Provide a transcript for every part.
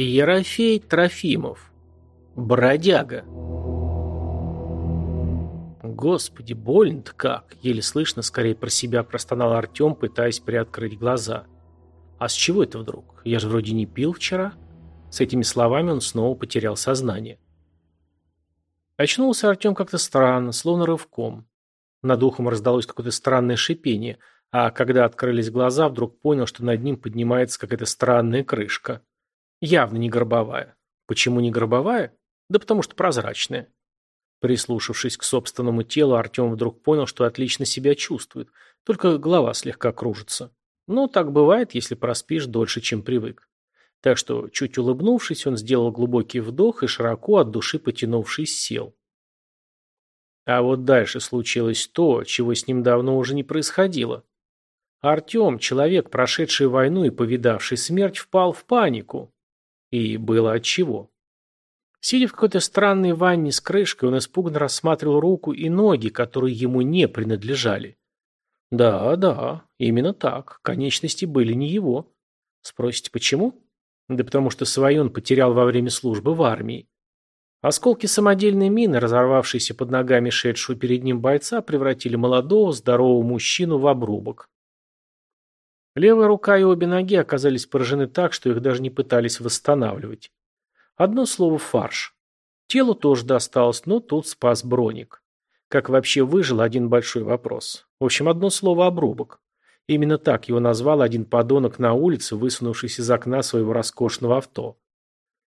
Ерофей Трофимов. Бродяга. Господи, больно-то как. Еле слышно, скорее про себя простонал Артем, пытаясь приоткрыть глаза. А с чего это вдруг? Я же вроде не пил вчера. С этими словами он снова потерял сознание. Очнулся Артем как-то странно, словно рывком. Над ухом раздалось какое-то странное шипение, а когда открылись глаза, вдруг понял, что над ним поднимается какая-то странная крышка. Явно не гробовая. Почему не гробовая? Да потому что прозрачная. Прислушавшись к собственному телу, Артем вдруг понял, что отлично себя чувствует, только голова слегка кружится. Ну, так бывает, если проспишь дольше, чем привык. Так что, чуть улыбнувшись, он сделал глубокий вдох и широко от души потянувшись сел. А вот дальше случилось то, чего с ним давно уже не происходило. Артем, человек, прошедший войну и повидавший смерть, впал в панику. И было отчего. Сидя в какой-то странной ванне с крышкой, он испуганно рассматривал руку и ноги, которые ему не принадлежали. Да, да, именно так. Конечности были не его. Спросите, почему? Да потому что свои он потерял во время службы в армии. Осколки самодельной мины, разорвавшиеся под ногами шедшего перед ним бойца, превратили молодого, здорового мужчину в обрубок. Левая рука и обе ноги оказались поражены так, что их даже не пытались восстанавливать. Одно слово «фарш». Телу тоже досталось, но тут спас броник. Как вообще выжил, один большой вопрос. В общем, одно слово «обрубок». Именно так его назвал один подонок на улице, высунувшись из окна своего роскошного авто.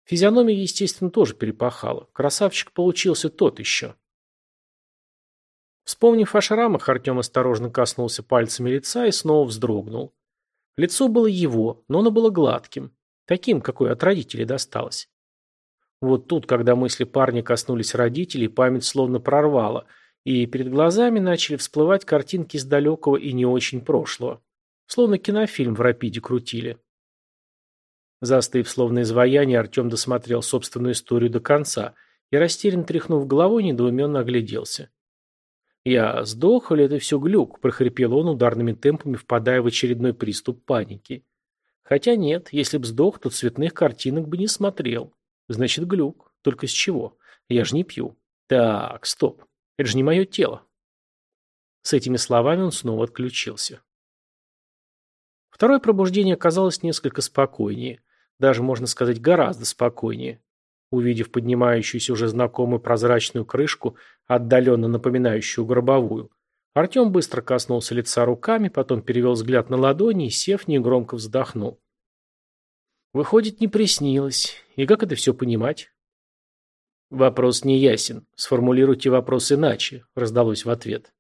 Физиономия, естественно, тоже перепахала. Красавчик получился тот еще. Вспомнив о шрамах, Артем осторожно коснулся пальцами лица и снова вздрогнул. Лицо было его, но оно было гладким, таким, какое от родителей досталось. Вот тут, когда мысли парня коснулись родителей, память словно прорвала, и перед глазами начали всплывать картинки из далекого и не очень прошлого. Словно кинофильм в рапиде крутили. Застыв словно изваяние, Артем досмотрел собственную историю до конца и, растерянно тряхнув головой, недоуменно огляделся. «Я сдох или это все глюк?» – прохрипел он ударными темпами, впадая в очередной приступ паники. «Хотя нет, если б сдох, то цветных картинок бы не смотрел. Значит, глюк. Только с чего? Я же не пью. Так, стоп. Это же не мое тело». С этими словами он снова отключился. Второе пробуждение оказалось несколько спокойнее. Даже, можно сказать, гораздо спокойнее. Увидев поднимающуюся уже знакомую прозрачную крышку, отдаленно напоминающую гробовую, Артем быстро коснулся лица руками, потом перевел взгляд на ладони и, сев, негромко вздохнул. Выходит, не приснилось. И как это все понимать? Вопрос не ясен. Сформулируйте вопрос иначе, раздалось в ответ.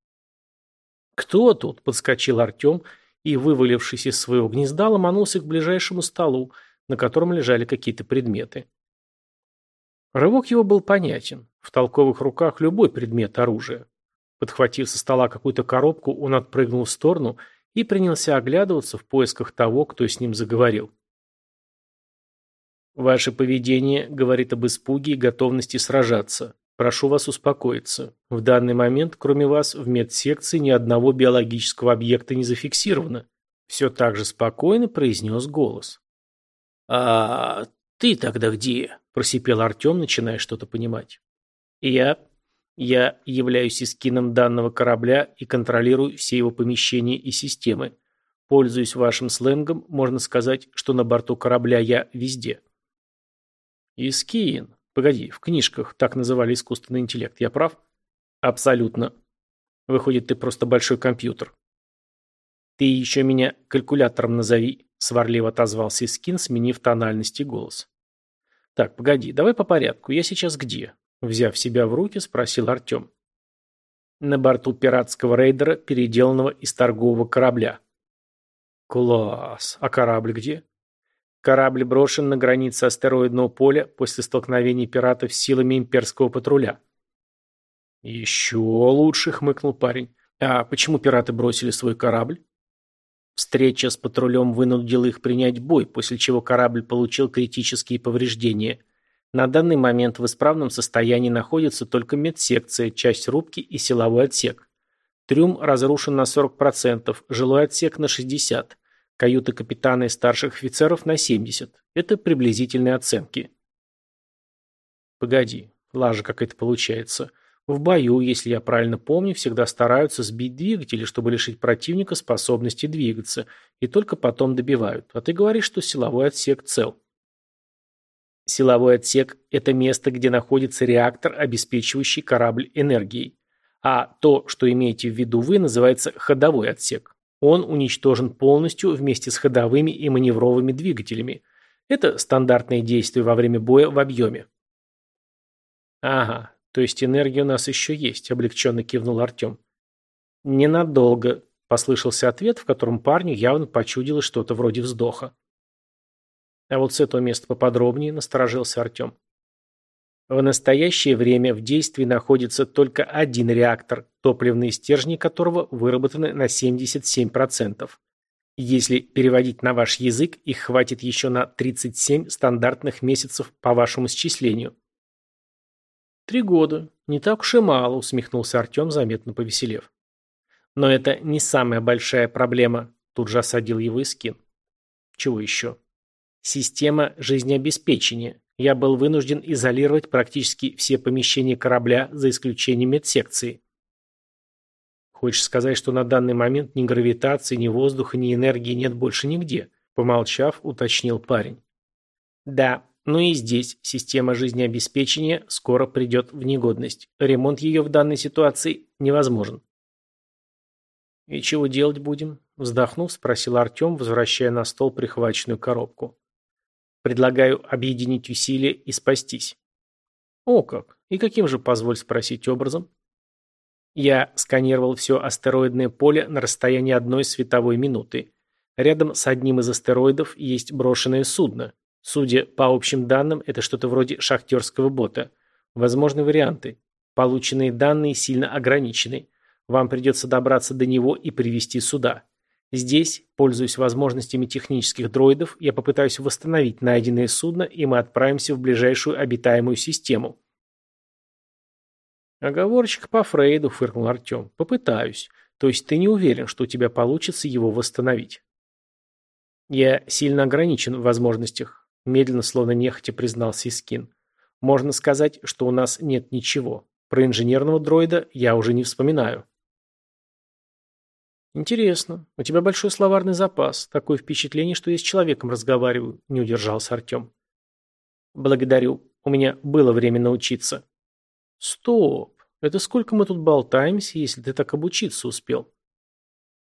Кто тут? Подскочил Артем и, вывалившись из своего гнезда, ломанулся к ближайшему столу, на котором лежали какие-то предметы. Рывок его был понятен. В толковых руках любой предмет оружия. Подхватив со стола какую-то коробку, он отпрыгнул в сторону и принялся оглядываться в поисках того, кто с ним заговорил. «Ваше поведение говорит об испуге и готовности сражаться. Прошу вас успокоиться. В данный момент, кроме вас, в медсекции ни одного биологического объекта не зафиксировано». Все так же спокойно произнес голос. «А ты тогда где?» – просипел Артем, начиная что-то понимать. «Я... я являюсь эскином данного корабля и контролирую все его помещения и системы. Пользуясь вашим сленгом, можно сказать, что на борту корабля я везде». «Искин. Погоди, в книжках так называли искусственный интеллект, я прав?» «Абсолютно. Выходит, ты просто большой компьютер». «Ты еще меня калькулятором назови», Сварливо отозвался Искин, сменив тональность и голос. «Так, погоди, давай по порядку. Я сейчас где?» Взяв себя в руки, спросил Артем. «На борту пиратского рейдера, переделанного из торгового корабля». «Класс! А корабль где?» «Корабль брошен на границе астероидного поля после столкновения пиратов с силами имперского патруля». «Еще лучше», — хмыкнул парень. «А почему пираты бросили свой корабль?» Встреча с патрулем вынудила их принять бой, после чего корабль получил критические повреждения. На данный момент в исправном состоянии находится только медсекция, часть рубки и силовой отсек. Трюм разрушен на 40%, жилой отсек на 60%. Каюты капитана и старших офицеров на 70. Это приблизительные оценки. Погоди, лажа какая-то получается. В бою, если я правильно помню, всегда стараются сбить двигатели, чтобы лишить противника способности двигаться, и только потом добивают. А ты говоришь, что силовой отсек цел. Силовой отсек – это место, где находится реактор, обеспечивающий корабль энергией. А то, что имеете в виду вы, называется ходовой отсек. Он уничтожен полностью вместе с ходовыми и маневровыми двигателями. Это стандартные действия во время боя в объеме. Ага, то есть энергия у нас еще есть, облегченно кивнул Артем. Ненадолго, послышался ответ, в котором парню явно почудилось что-то вроде вздоха. А вот с этого места поподробнее насторожился Артем. В настоящее время в действии находится только один реактор, топливные стержни которого выработаны на 77%. Если переводить на ваш язык, их хватит еще на 37 стандартных месяцев по вашему счислению. «Три года. Не так уж и мало», — усмехнулся Артем, заметно повеселев. «Но это не самая большая проблема», — тут же осадил его Искин. «Чего еще?» «Система жизнеобеспечения. Я был вынужден изолировать практически все помещения корабля, за исключением медсекции. Хочешь сказать, что на данный момент ни гравитации, ни воздуха, ни энергии нет больше нигде? Помолчав, уточнил парень. Да, но и здесь система жизнеобеспечения скоро придет в негодность. Ремонт ее в данной ситуации невозможен. «И чего делать будем?» Вздохнув, спросил Артем, возвращая на стол прихваченную коробку. Предлагаю объединить усилия и спастись. О как! И каким же, позволь спросить, образом? Я сканировал все астероидное поле на расстоянии одной световой минуты. Рядом с одним из астероидов есть брошенное судно. Судя по общим данным, это что-то вроде шахтерского бота. Возможны варианты. Полученные данные сильно ограничены. Вам придется добраться до него и привести сюда. Здесь, пользуясь возможностями технических дроидов, я попытаюсь восстановить найденное судно, и мы отправимся в ближайшую обитаемую систему. Оговорочка по Фрейду, фыркнул Артем. Попытаюсь. То есть ты не уверен, что у тебя получится его восстановить? Я сильно ограничен в возможностях, медленно, словно нехотя признался Искин. Можно сказать, что у нас нет ничего. Про инженерного дроида я уже не вспоминаю. «Интересно. У тебя большой словарный запас. Такое впечатление, что я с человеком разговариваю», – не удержался Артем. «Благодарю. У меня было время научиться». «Стоп. Это сколько мы тут болтаемся, если ты так обучиться успел?»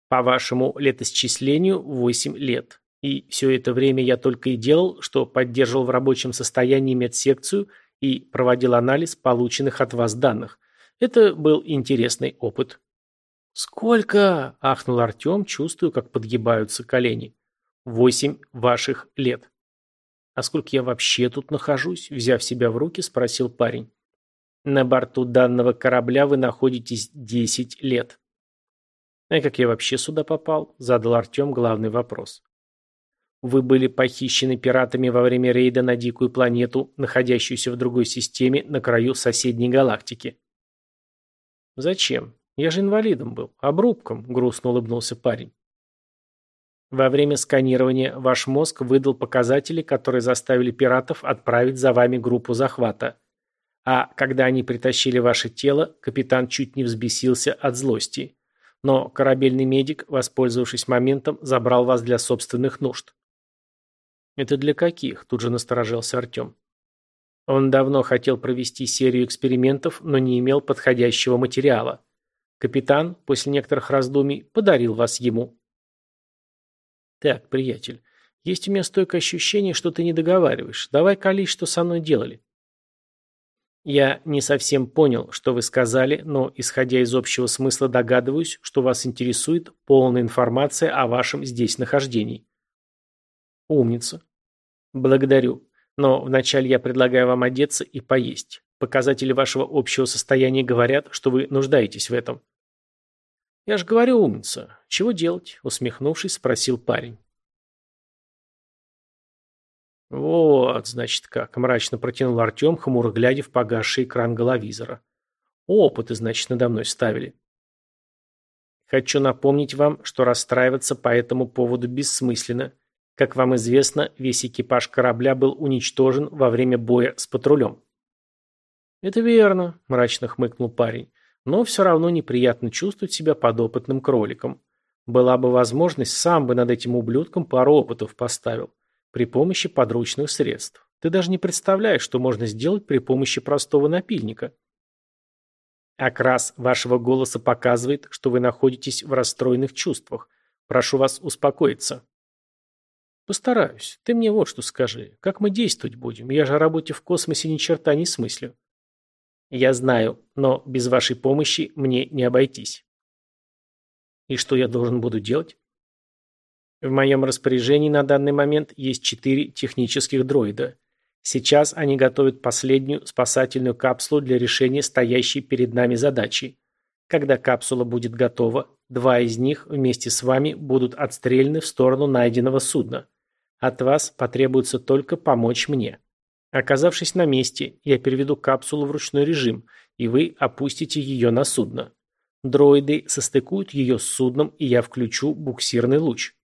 «По вашему летосчислению восемь лет. И все это время я только и делал, что поддерживал в рабочем состоянии медсекцию и проводил анализ полученных от вас данных. Это был интересный опыт». «Сколько?» – ахнул Артем, чувствую, как подгибаются колени. «Восемь ваших лет». «А сколько я вообще тут нахожусь?» – взяв себя в руки, спросил парень. «На борту данного корабля вы находитесь десять лет». «А как я вообще сюда попал?» – задал Артем главный вопрос. «Вы были похищены пиратами во время рейда на дикую планету, находящуюся в другой системе на краю соседней галактики». «Зачем? Я же инвалидом был, обрубком, грустно улыбнулся парень. Во время сканирования ваш мозг выдал показатели, которые заставили пиратов отправить за вами группу захвата. А когда они притащили ваше тело, капитан чуть не взбесился от злости. Но корабельный медик, воспользовавшись моментом, забрал вас для собственных нужд. «Это для каких?» – тут же насторожился Артем. Он давно хотел провести серию экспериментов, но не имел подходящего материала. Капитан, после некоторых раздумий, подарил вас ему. Так, приятель, есть у меня стойкое ощущение, что ты не договариваешь. Давай колись, что со мной делали. Я не совсем понял, что вы сказали, но, исходя из общего смысла, догадываюсь, что вас интересует полная информация о вашем здесь нахождении. Умница. Благодарю. Но вначале я предлагаю вам одеться и поесть. Показатели вашего общего состояния говорят, что вы нуждаетесь в этом. «Я же говорю, умница. Чего делать?» – усмехнувшись, спросил парень. «Вот, значит, как», – мрачно протянул Артем, хмуро глядя в погасший экран головизора. «Опыты, значит, надо мной ставили». Хочу напомнить вам, что расстраиваться по этому поводу бессмысленно. Как вам известно, весь экипаж корабля был уничтожен во время боя с патрулем. «Это верно», – мрачно хмыкнул парень. «Но все равно неприятно чувствовать себя подопытным кроликом. Была бы возможность, сам бы над этим ублюдком пару опытов поставил. При помощи подручных средств. Ты даже не представляешь, что можно сделать при помощи простого напильника». Окрас вашего голоса показывает, что вы находитесь в расстроенных чувствах. Прошу вас успокоиться. Постараюсь. Ты мне вот что скажи. Как мы действовать будем? Я же о работе в космосе ни черта не смыслю. Я знаю, но без вашей помощи мне не обойтись. И что я должен буду делать? В моем распоряжении на данный момент есть четыре технических дроида. Сейчас они готовят последнюю спасательную капсулу для решения стоящей перед нами задачи. Когда капсула будет готова, два из них вместе с вами будут отстреляны в сторону найденного судна. От вас потребуется только помочь мне. Оказавшись на месте, я переведу капсулу в ручной режим, и вы опустите ее на судно. Дроиды состыкуют ее с судном, и я включу буксирный луч.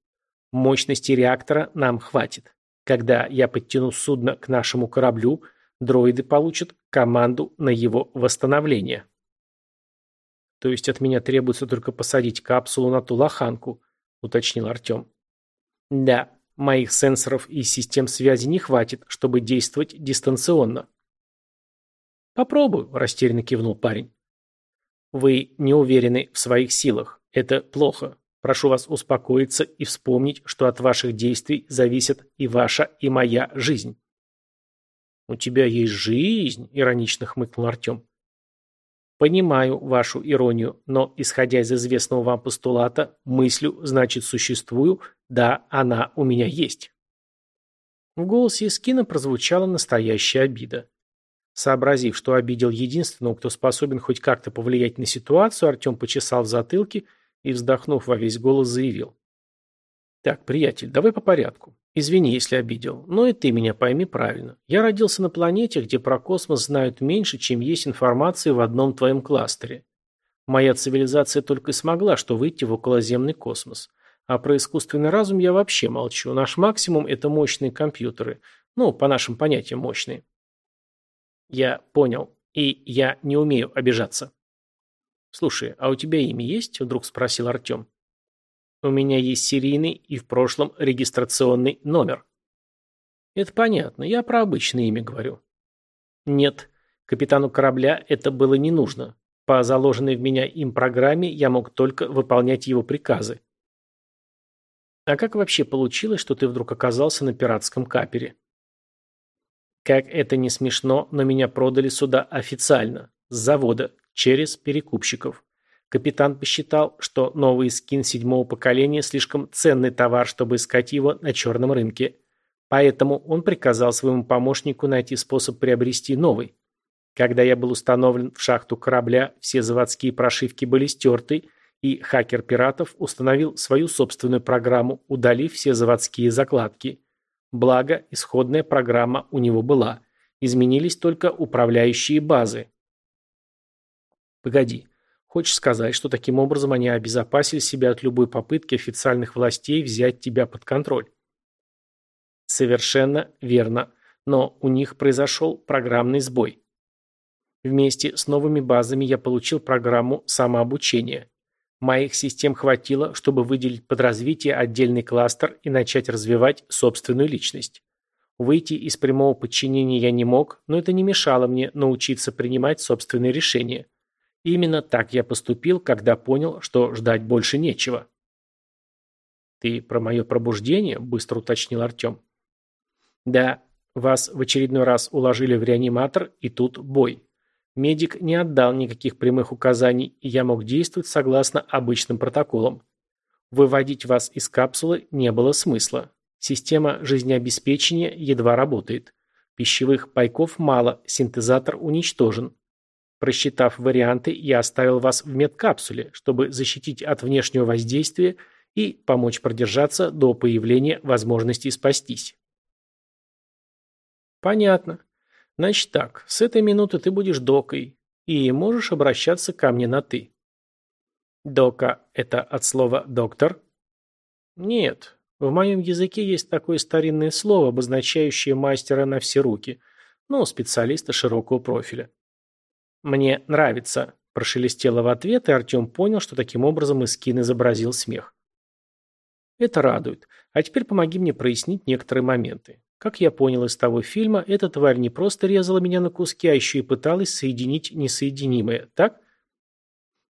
Мощности реактора нам хватит. Когда я подтяну судно к нашему кораблю, дроиды получат команду на его восстановление. То есть от меня требуется только посадить капсулу на ту лоханку, уточнил Артем. Да, Моих сенсоров и систем связи не хватит, чтобы действовать дистанционно. Попробую, растерянно кивнул парень. Вы не уверены в своих силах. Это плохо. Прошу вас успокоиться и вспомнить, что от ваших действий зависит и ваша, и моя жизнь. «У тебя есть жизнь?» – иронично хмыкнул Артем. Понимаю вашу иронию, но, исходя из известного вам постулата, мыслю, значит существую, да, она у меня есть. В голосе Искина прозвучала настоящая обида. Сообразив, что обидел единственного, кто способен хоть как-то повлиять на ситуацию, Артем почесал в затылке и, вздохнув во весь голос, заявил. «Так, приятель, давай по порядку. Извини, если обидел, но и ты меня пойми правильно. Я родился на планете, где про космос знают меньше, чем есть информации в одном твоем кластере. Моя цивилизация только и смогла, что выйти в околоземный космос. А про искусственный разум я вообще молчу. Наш максимум – это мощные компьютеры. Ну, по нашим понятиям, мощные. Я понял. И я не умею обижаться. Слушай, а у тебя имя есть? Вдруг спросил Артем. У меня есть серийный и в прошлом регистрационный номер. Это понятно, я про обычное имя говорю. Нет, капитану корабля это было не нужно. По заложенной в меня им программе я мог только выполнять его приказы. А как вообще получилось, что ты вдруг оказался на пиратском капере? Как это не смешно, но меня продали сюда официально, с завода, через перекупщиков. Капитан посчитал, что новый скин седьмого поколения слишком ценный товар, чтобы искать его на черном рынке. Поэтому он приказал своему помощнику найти способ приобрести новый. Когда я был установлен в шахту корабля, все заводские прошивки были стерты, и хакер пиратов установил свою собственную программу, удалив все заводские закладки. Благо, исходная программа у него была. Изменились только управляющие базы. Погоди, Хочешь сказать, что таким образом они обезопасили себя от любой попытки официальных властей взять тебя под контроль? Совершенно верно. Но у них произошел программный сбой. Вместе с новыми базами я получил программу самообучения. Моих систем хватило, чтобы выделить под развитие отдельный кластер и начать развивать собственную личность. Выйти из прямого подчинения я не мог, но это не мешало мне научиться принимать собственные решения. Именно так я поступил, когда понял, что ждать больше нечего. «Ты про мое пробуждение?» – быстро уточнил Артем. «Да, вас в очередной раз уложили в реаниматор, и тут бой. Медик не отдал никаких прямых указаний, и я мог действовать согласно обычным протоколам. Выводить вас из капсулы не было смысла. Система жизнеобеспечения едва работает. Пищевых пайков мало, синтезатор уничтожен. Просчитав варианты, я оставил вас в медкапсуле, чтобы защитить от внешнего воздействия и помочь продержаться до появления возможности спастись. Понятно. Значит так, с этой минуты ты будешь докой и можешь обращаться ко мне на «ты». Дока – это от слова «доктор»? Нет. В моем языке есть такое старинное слово, обозначающее мастера на все руки, ну, специалиста широкого профиля. Мне нравится, прошелестело в ответ, и Артем понял, что таким образом Искин изобразил смех. Это радует. А теперь помоги мне прояснить некоторые моменты. Как я понял из того фильма, эта тварь не просто резала меня на куски, а еще и пыталась соединить несоединимое, так?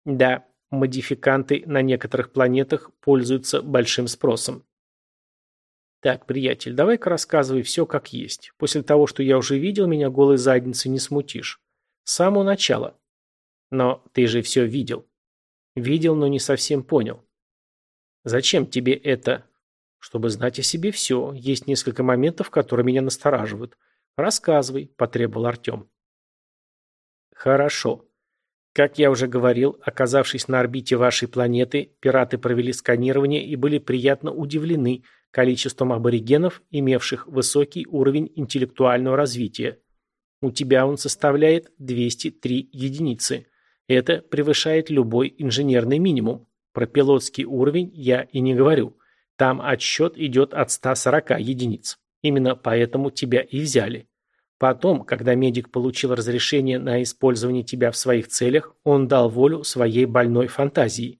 Да, модификанты на некоторых планетах пользуются большим спросом. Так, приятель, давай-ка рассказывай все как есть. После того, что я уже видел, меня голой задницей не смутишь. С самого начала. Но ты же все видел. Видел, но не совсем понял. Зачем тебе это? Чтобы знать о себе все. Есть несколько моментов, которые меня настораживают. Рассказывай, потребовал Артем. Хорошо. Как я уже говорил, оказавшись на орбите вашей планеты, пираты провели сканирование и были приятно удивлены количеством аборигенов, имевших высокий уровень интеллектуального развития. У тебя он составляет 203 единицы. Это превышает любой инженерный минимум. Про пилотский уровень я и не говорю. Там отсчет идет от 140 единиц. Именно поэтому тебя и взяли. Потом, когда медик получил разрешение на использование тебя в своих целях, он дал волю своей больной фантазии.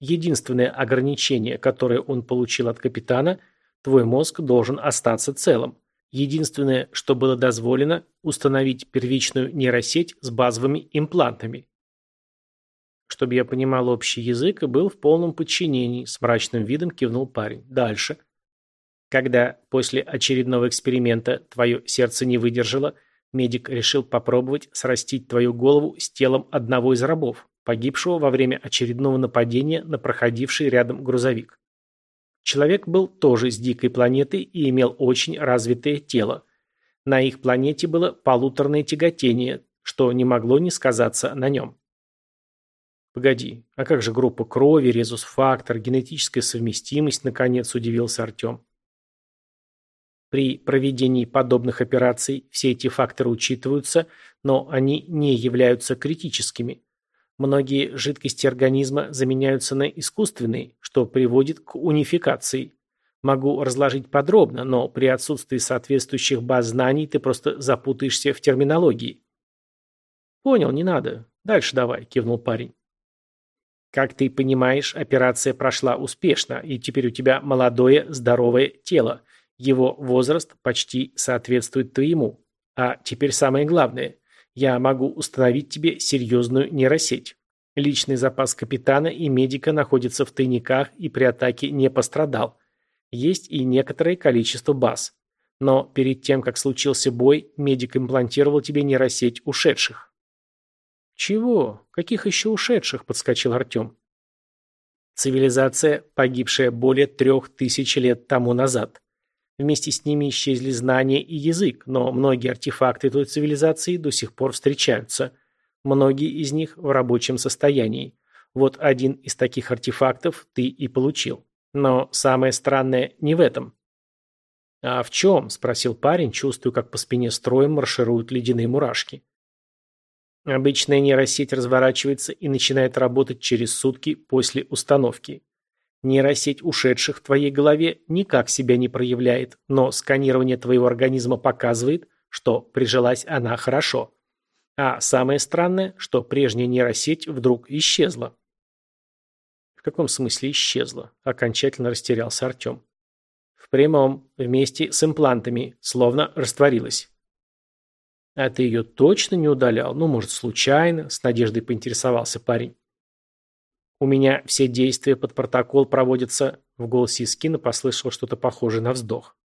Единственное ограничение, которое он получил от капитана, твой мозг должен остаться целым. Единственное, что было дозволено, установить первичную нейросеть с базовыми имплантами. Чтобы я понимал общий язык и был в полном подчинении, с мрачным видом кивнул парень. Дальше. Когда после очередного эксперимента твое сердце не выдержало, медик решил попробовать срастить твою голову с телом одного из рабов, погибшего во время очередного нападения на проходивший рядом грузовик. Человек был тоже с дикой планеты и имел очень развитое тело. На их планете было полуторное тяготение, что не могло не сказаться на нем. Погоди, а как же группа крови, резус-фактор, генетическая совместимость, наконец удивился Артем. При проведении подобных операций все эти факторы учитываются, но они не являются критическими. Многие жидкости организма заменяются на искусственные, что приводит к унификации. Могу разложить подробно, но при отсутствии соответствующих баз знаний ты просто запутаешься в терминологии. Понял, не надо. Дальше давай, кивнул парень. Как ты понимаешь, операция прошла успешно, и теперь у тебя молодое, здоровое тело – его возраст почти соответствует твоему. А теперь самое главное. Я могу установить тебе серьезную нейросеть. Личный запас капитана и медика находится в тайниках и при атаке не пострадал. Есть и некоторое количество баз. Но перед тем, как случился бой, медик имплантировал тебе нейросеть ушедших. «Чего? Каких еще ушедших?» – подскочил Артем. Цивилизация, погибшая более трех тысяч лет тому назад. Вместе с ними исчезли знания и язык, но многие артефакты той цивилизации до сих пор встречаются. Многие из них в рабочем состоянии. Вот один из таких артефактов ты и получил. Но самое странное не в этом. «А в чем?» – спросил парень, чувствуя, как по спине строем маршируют ледяные мурашки. Обычная нейросеть разворачивается и начинает работать через сутки после установки. Нейросеть ушедших в твоей голове никак себя не проявляет, но сканирование твоего организма показывает, что прижилась она хорошо. А самое странное, что прежняя нейросеть вдруг исчезла. В каком смысле исчезла? Окончательно растерялся Артем. В прямом, вместе с имплантами, словно растворилась. А ты ее точно не удалял? Ну, может, случайно? С надеждой поинтересовался парень. У меня все действия под протокол проводятся. В голосе Искина послышал что-то похожее на вздох.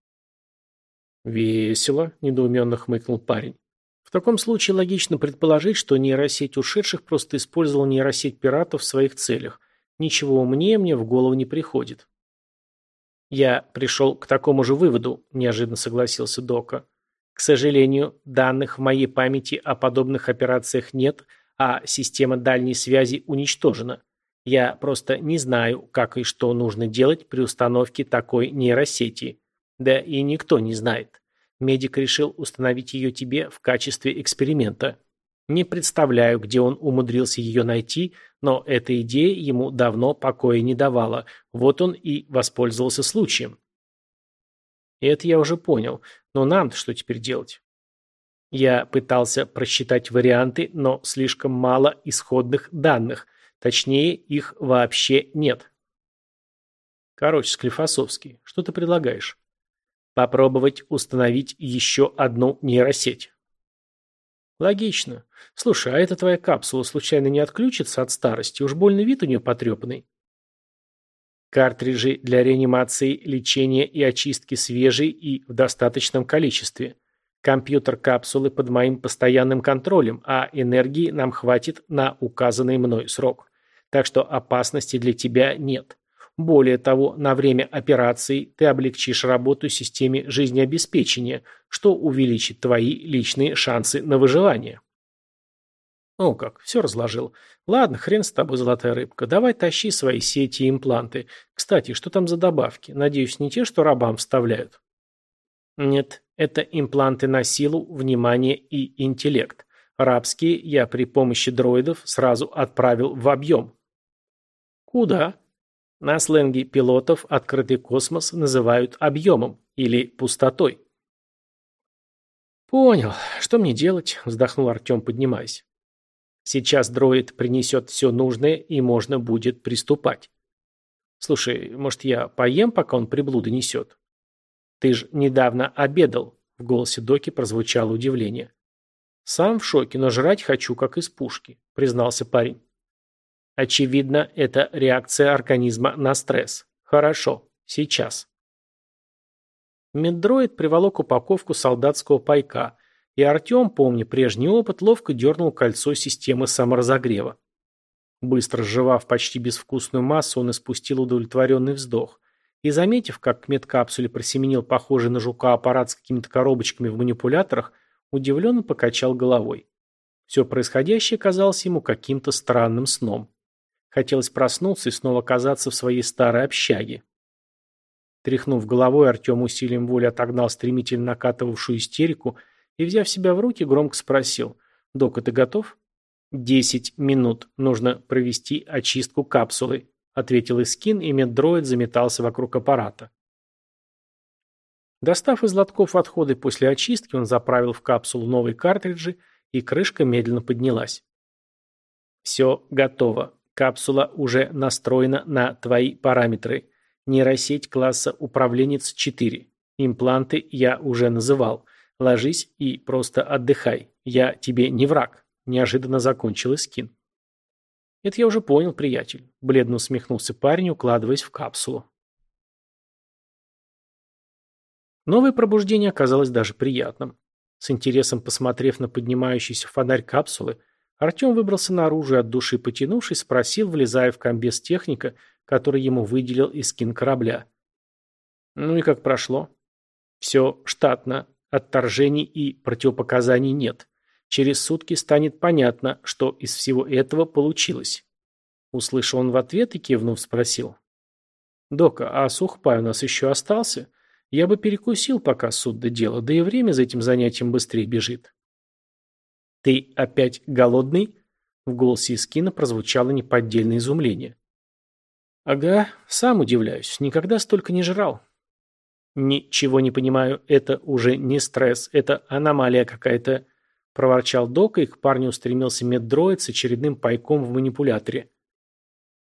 «Весело», – недоуменно хмыкнул парень. «В таком случае логично предположить, что нейросеть ушедших просто использовала нейросеть пиратов в своих целях. Ничего умнее мне в голову не приходит». «Я пришел к такому же выводу», – неожиданно согласился Дока. «К сожалению, данных в моей памяти о подобных операциях нет, а система дальней связи уничтожена. Я просто не знаю, как и что нужно делать при установке такой нейросети. Да и никто не знает. Медик решил установить ее тебе в качестве эксперимента. Не представляю, где он умудрился ее найти, Но эта идея ему давно покоя не давала. Вот он и воспользовался случаем. Это я уже понял. Но нам-то что теперь делать? Я пытался просчитать варианты, но слишком мало исходных данных. Точнее, их вообще нет. Короче, Склифосовский, что ты предлагаешь? Попробовать установить еще одну нейросеть. Логично. Слушай, а эта твоя капсула случайно не отключится от старости? Уж больно вид у нее потрепанный. Картриджи для реанимации, лечения и очистки свежие и в достаточном количестве. Компьютер капсулы под моим постоянным контролем, а энергии нам хватит на указанный мной срок. Так что опасности для тебя нет. Более того, на время операции ты облегчишь работу системе жизнеобеспечения, что увеличит твои личные шансы на выживание. О как, все разложил. Ладно, хрен с тобой, золотая рыбка. Давай тащи свои сети и импланты. Кстати, что там за добавки? Надеюсь, не те, что рабам вставляют? Нет, это импланты на силу, внимание и интеллект. Рабские я при помощи дроидов сразу отправил в объем. Куда? На сленге пилотов открытый космос называют объемом или пустотой. «Понял. Что мне делать?» – вздохнул Артем, поднимаясь. «Сейчас дроид принесет все нужное, и можно будет приступать. Слушай, может, я поем, пока он приблуды несет?» «Ты ж недавно обедал», – в голосе Доки прозвучало удивление. «Сам в шоке, но жрать хочу, как из пушки», – признался парень. Очевидно, это реакция организма на стресс. Хорошо, сейчас. Меддроид приволок упаковку солдатского пайка, и Артем, помня прежний опыт, ловко дернул кольцо системы саморазогрева. Быстро сживав почти безвкусную массу, он испустил удовлетворенный вздох. И, заметив, как к медкапсуле просеменил похожий на жука аппарат с какими-то коробочками в манипуляторах, удивленно покачал головой. Все происходящее казалось ему каким-то странным сном. Хотелось проснуться и снова оказаться в своей старой общаге. Тряхнув головой, Артем усилием воли отогнал стремительно накатывавшую истерику и, взяв себя в руки, громко спросил. «Док, ты готов?» «Десять минут. Нужно провести очистку капсулы», — ответил Искин, и меддроид заметался вокруг аппарата. Достав из лотков отходы после очистки, он заправил в капсулу новые картриджи, и крышка медленно поднялась. «Все готово. Капсула уже настроена на твои параметры. Нейросеть класса управленец 4. Импланты я уже называл. Ложись и просто отдыхай. Я тебе не враг. Неожиданно закончил Искин. Это я уже понял, приятель. Бледно усмехнулся парень, укладываясь в капсулу. Новое пробуждение оказалось даже приятным. С интересом посмотрев на поднимающийся фонарь капсулы, Артем выбрался наружу и от души потянувшись, спросил, влезая в комбез техника, который ему выделил из скин корабля. Ну и как прошло? Все штатно. Отторжений и противопоказаний нет. Через сутки станет понятно, что из всего этого получилось. Услышал он в ответ и кивнув спросил. «Дока, а сухпай у нас еще остался? Я бы перекусил, пока суд до дела, да и время за этим занятием быстрее бежит». «Ты опять голодный?» В голосе Искина прозвучало неподдельное изумление. «Ага, сам удивляюсь. Никогда столько не жрал». «Ничего не понимаю. Это уже не стресс. Это аномалия какая-то», – проворчал Док, и к парню устремился меддроид с очередным пайком в манипуляторе.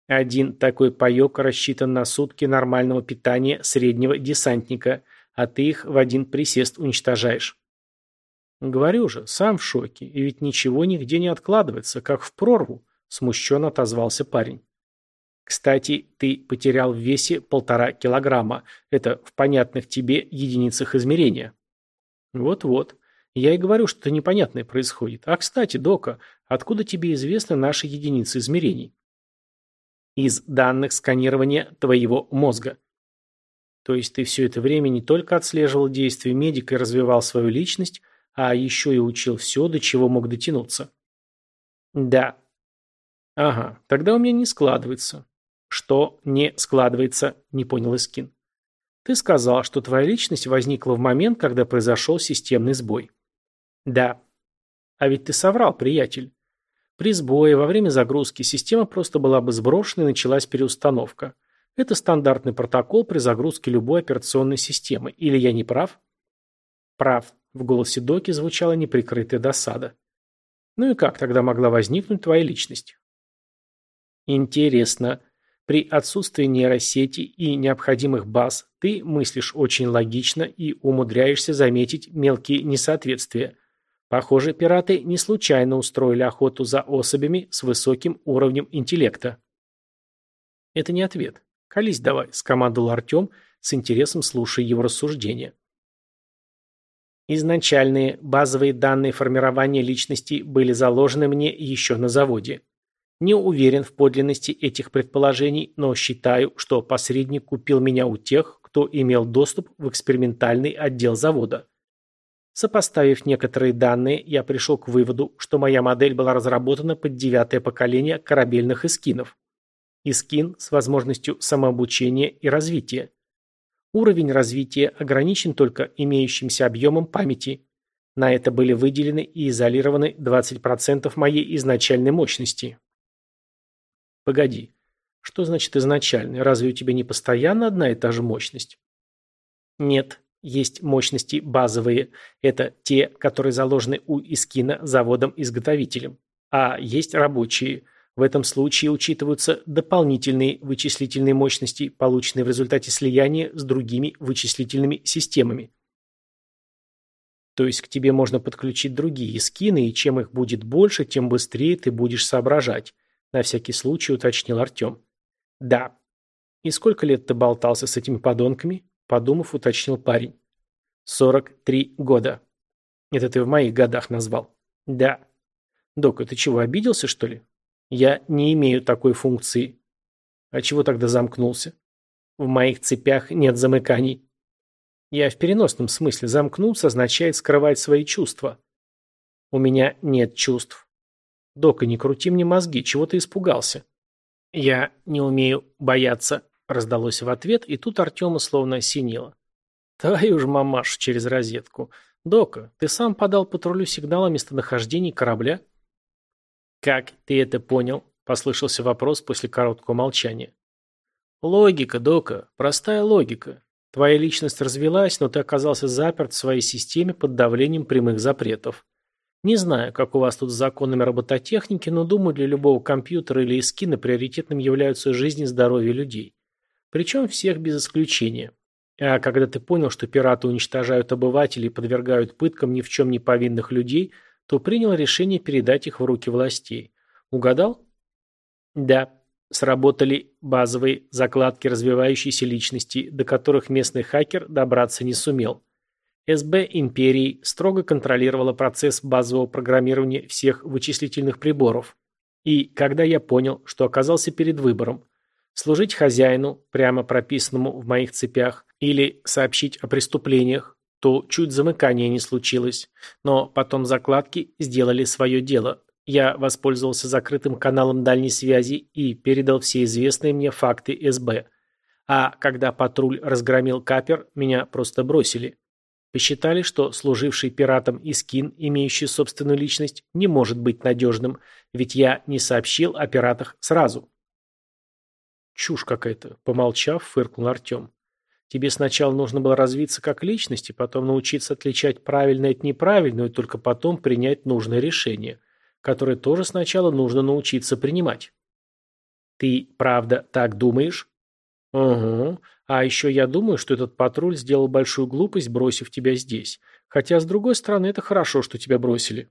«Один такой паек рассчитан на сутки нормального питания среднего десантника, а ты их в один присест уничтожаешь». Говорю же, сам в шоке, и ведь ничего нигде не откладывается, как в прорву, смущенно отозвался парень. Кстати, ты потерял в весе полтора килограмма. Это в понятных тебе единицах измерения. Вот-вот. Я и говорю, что-то непонятное происходит. А, кстати, Дока, откуда тебе известны наши единицы измерений? Из данных сканирования твоего мозга. То есть ты все это время не только отслеживал действия медика и развивал свою личность, а еще и учил все, до чего мог дотянуться. Да. Ага, тогда у меня не складывается. Что не складывается, не понял Искин. Ты сказал, что твоя личность возникла в момент, когда произошел системный сбой. Да. А ведь ты соврал, приятель. При сбое во время загрузки система просто была бы сброшена и началась переустановка. Это стандартный протокол при загрузке любой операционной системы. Или я не прав? Прав. В голосе Доки звучала неприкрытая досада. Ну и как тогда могла возникнуть твоя личность? Интересно. При отсутствии нейросети и необходимых баз ты мыслишь очень логично и умудряешься заметить мелкие несоответствия. Похоже, пираты не случайно устроили охоту за особями с высоким уровнем интеллекта. Это не ответ. «Колись давай», — скомандовал Артем, с интересом слушая его рассуждения. Изначальные базовые данные формирования личности были заложены мне еще на заводе. Не уверен в подлинности этих предположений, но считаю, что посредник купил меня у тех, кто имел доступ в экспериментальный отдел завода. Сопоставив некоторые данные, я пришел к выводу, что моя модель была разработана под девятое поколение корабельных эскинов. Искин с возможностью самообучения и развития. Уровень развития ограничен только имеющимся объемом памяти. На это были выделены и изолированы 20% моей изначальной мощности. Погоди. Что значит изначальный? Разве у тебя не постоянно одна и та же мощность? Нет, есть мощности базовые. Это те, которые заложены у Искина заводом-изготовителем. А есть рабочие. В этом случае учитываются дополнительные вычислительные мощности, полученные в результате слияния с другими вычислительными системами. То есть к тебе можно подключить другие скины, и чем их будет больше, тем быстрее ты будешь соображать. На всякий случай уточнил Артем. Да. И сколько лет ты болтался с этими подонками? Подумав, уточнил парень. Сорок три года. Это ты в моих годах назвал. Да. Док, ты чего, обиделся, что ли? Я не имею такой функции. А чего тогда замкнулся? В моих цепях нет замыканий. Я в переносном смысле. Замкнуться означает скрывать свои чувства. У меня нет чувств. «Дока, не крути мне мозги, чего ты испугался?» «Я не умею бояться», — раздалось в ответ, и тут Артема словно осенило. «Твою же мамашу через розетку. Дока, ты сам подал патрулю сигнал о местонахождении корабля?» «Как ты это понял?» — послышался вопрос после короткого молчания. «Логика, Дока, простая логика. Твоя личность развелась, но ты оказался заперт в своей системе под давлением прямых запретов. Не знаю, как у вас тут с законами робототехники, но думаю, для любого компьютера или эскина приоритетным являются жизнь и здоровье людей. Причем всех без исключения. А когда ты понял, что пираты уничтожают обывателей и подвергают пыткам ни в чем не повинных людей, то принял решение передать их в руки властей. Угадал? Да. Сработали базовые закладки развивающейся личности, до которых местный хакер добраться не сумел. СБ империи строго контролировала процесс базового программирования всех вычислительных приборов. И когда я понял, что оказался перед выбором – служить хозяину, прямо прописанному в моих цепях, или сообщить о преступлениях, то чуть замыкания не случилось. Но потом закладки сделали свое дело. Я воспользовался закрытым каналом дальней связи и передал все известные мне факты СБ. А когда патруль разгромил капер, меня просто бросили. Посчитали, что служивший пиратом Искин, имеющий собственную личность, не может быть надежным, ведь я не сообщил о пиратах сразу. Чушь какая-то, помолчав, фыркнул Артем. Тебе сначала нужно было развиться как личность, и потом научиться отличать правильное от неправильного, и только потом принять нужное решение, которое тоже сначала нужно научиться принимать. Ты правда так думаешь? Угу. А еще я думаю, что этот патруль сделал большую глупость, бросив тебя здесь. Хотя, с другой стороны, это хорошо, что тебя бросили.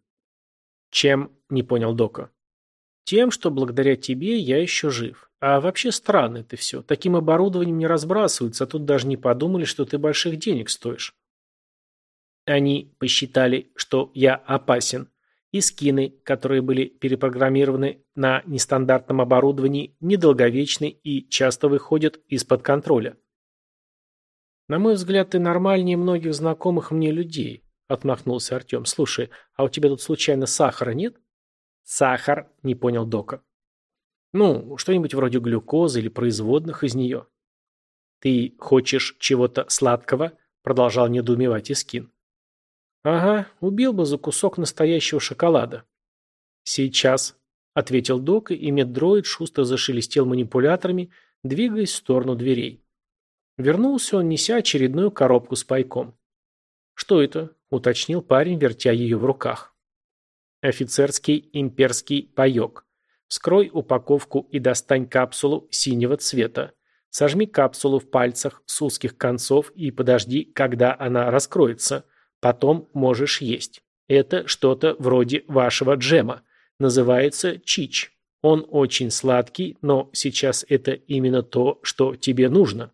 Чем? Не понял Дока. Тем, что благодаря тебе я еще жив. А вообще странно это все. Таким оборудованием не разбрасываются, а тут даже не подумали, что ты больших денег стоишь. Они посчитали, что я опасен и скины, которые были перепрограммированы на нестандартном оборудовании, недолговечны и часто выходят из-под контроля. «На мой взгляд, ты нормальнее многих знакомых мне людей», — отмахнулся Артем. «Слушай, а у тебя тут случайно сахара нет?» «Сахар», — не понял Дока. «Ну, что-нибудь вроде глюкозы или производных из нее». «Ты хочешь чего-то сладкого?» — продолжал недоумевать Искин. Ага, убил бы за кусок настоящего шоколада. Сейчас. ответил Док, и меддроид шустро зашелестел манипуляторами, двигаясь в сторону дверей. Вернулся он, неся очередную коробку с пайком. «Что это?» – уточнил парень, вертя ее в руках. «Офицерский имперский паек. Вскрой упаковку и достань капсулу синего цвета. Сожми капсулу в пальцах с узких концов и подожди, когда она раскроется. Потом можешь есть. Это что-то вроде вашего джема. Называется чич. Он очень сладкий, но сейчас это именно то, что тебе нужно.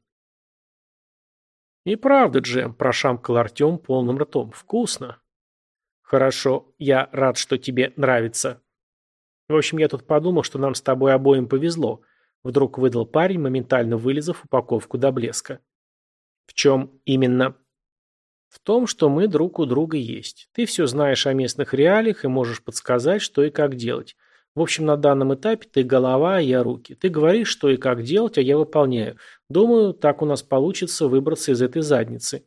И правда, джем, прошамкал Артем полным ртом. Вкусно. Хорошо, я рад, что тебе нравится. В общем, я тут подумал, что нам с тобой обоим повезло. Вдруг выдал парень, моментально вылезав упаковку до блеска. В чем именно? В том, что мы друг у друга есть. Ты все знаешь о местных реалиях и можешь подсказать, что и как делать. В общем, на данном этапе ты голова, а я руки. Ты говоришь, что и как делать, а я выполняю. Думаю, так у нас получится выбраться из этой задницы.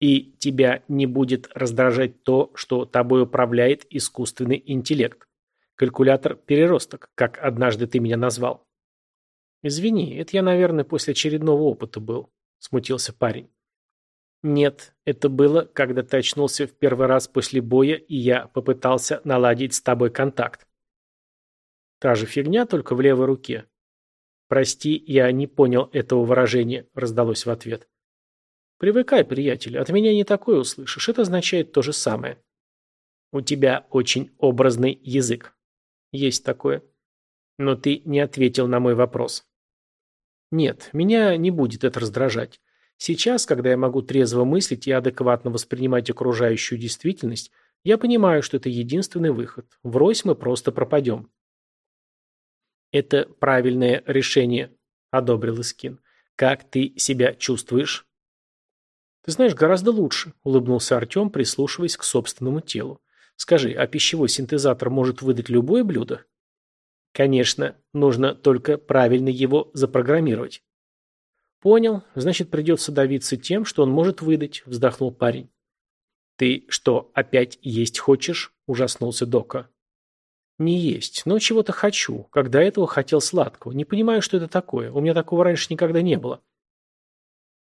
И тебя не будет раздражать то, что тобой управляет искусственный интеллект. Калькулятор-переросток, как однажды ты меня назвал. Извини, это я, наверное, после очередного опыта был, смутился парень. Нет, это было, когда ты очнулся в первый раз после боя, и я попытался наладить с тобой контакт. Та же фигня, только в левой руке. Прости, я не понял этого выражения, раздалось в ответ. Привыкай, приятель, от меня не такое услышишь, это означает то же самое. У тебя очень образный язык. Есть такое. Но ты не ответил на мой вопрос. Нет, меня не будет это раздражать. Сейчас, когда я могу трезво мыслить и адекватно воспринимать окружающую действительность, я понимаю, что это единственный выход. Врозь мы просто пропадем. Это правильное решение, одобрил Искин. Как ты себя чувствуешь? Ты знаешь, гораздо лучше, улыбнулся Артем, прислушиваясь к собственному телу. Скажи, а пищевой синтезатор может выдать любое блюдо? Конечно, нужно только правильно его запрограммировать. Понял, значит придется давиться тем, что он может выдать, вздохнул парень. Ты что, опять есть хочешь? Ужаснулся Дока. Не есть, но чего-то хочу. Когда этого хотел сладкого. Не понимаю, что это такое. У меня такого раньше никогда не было.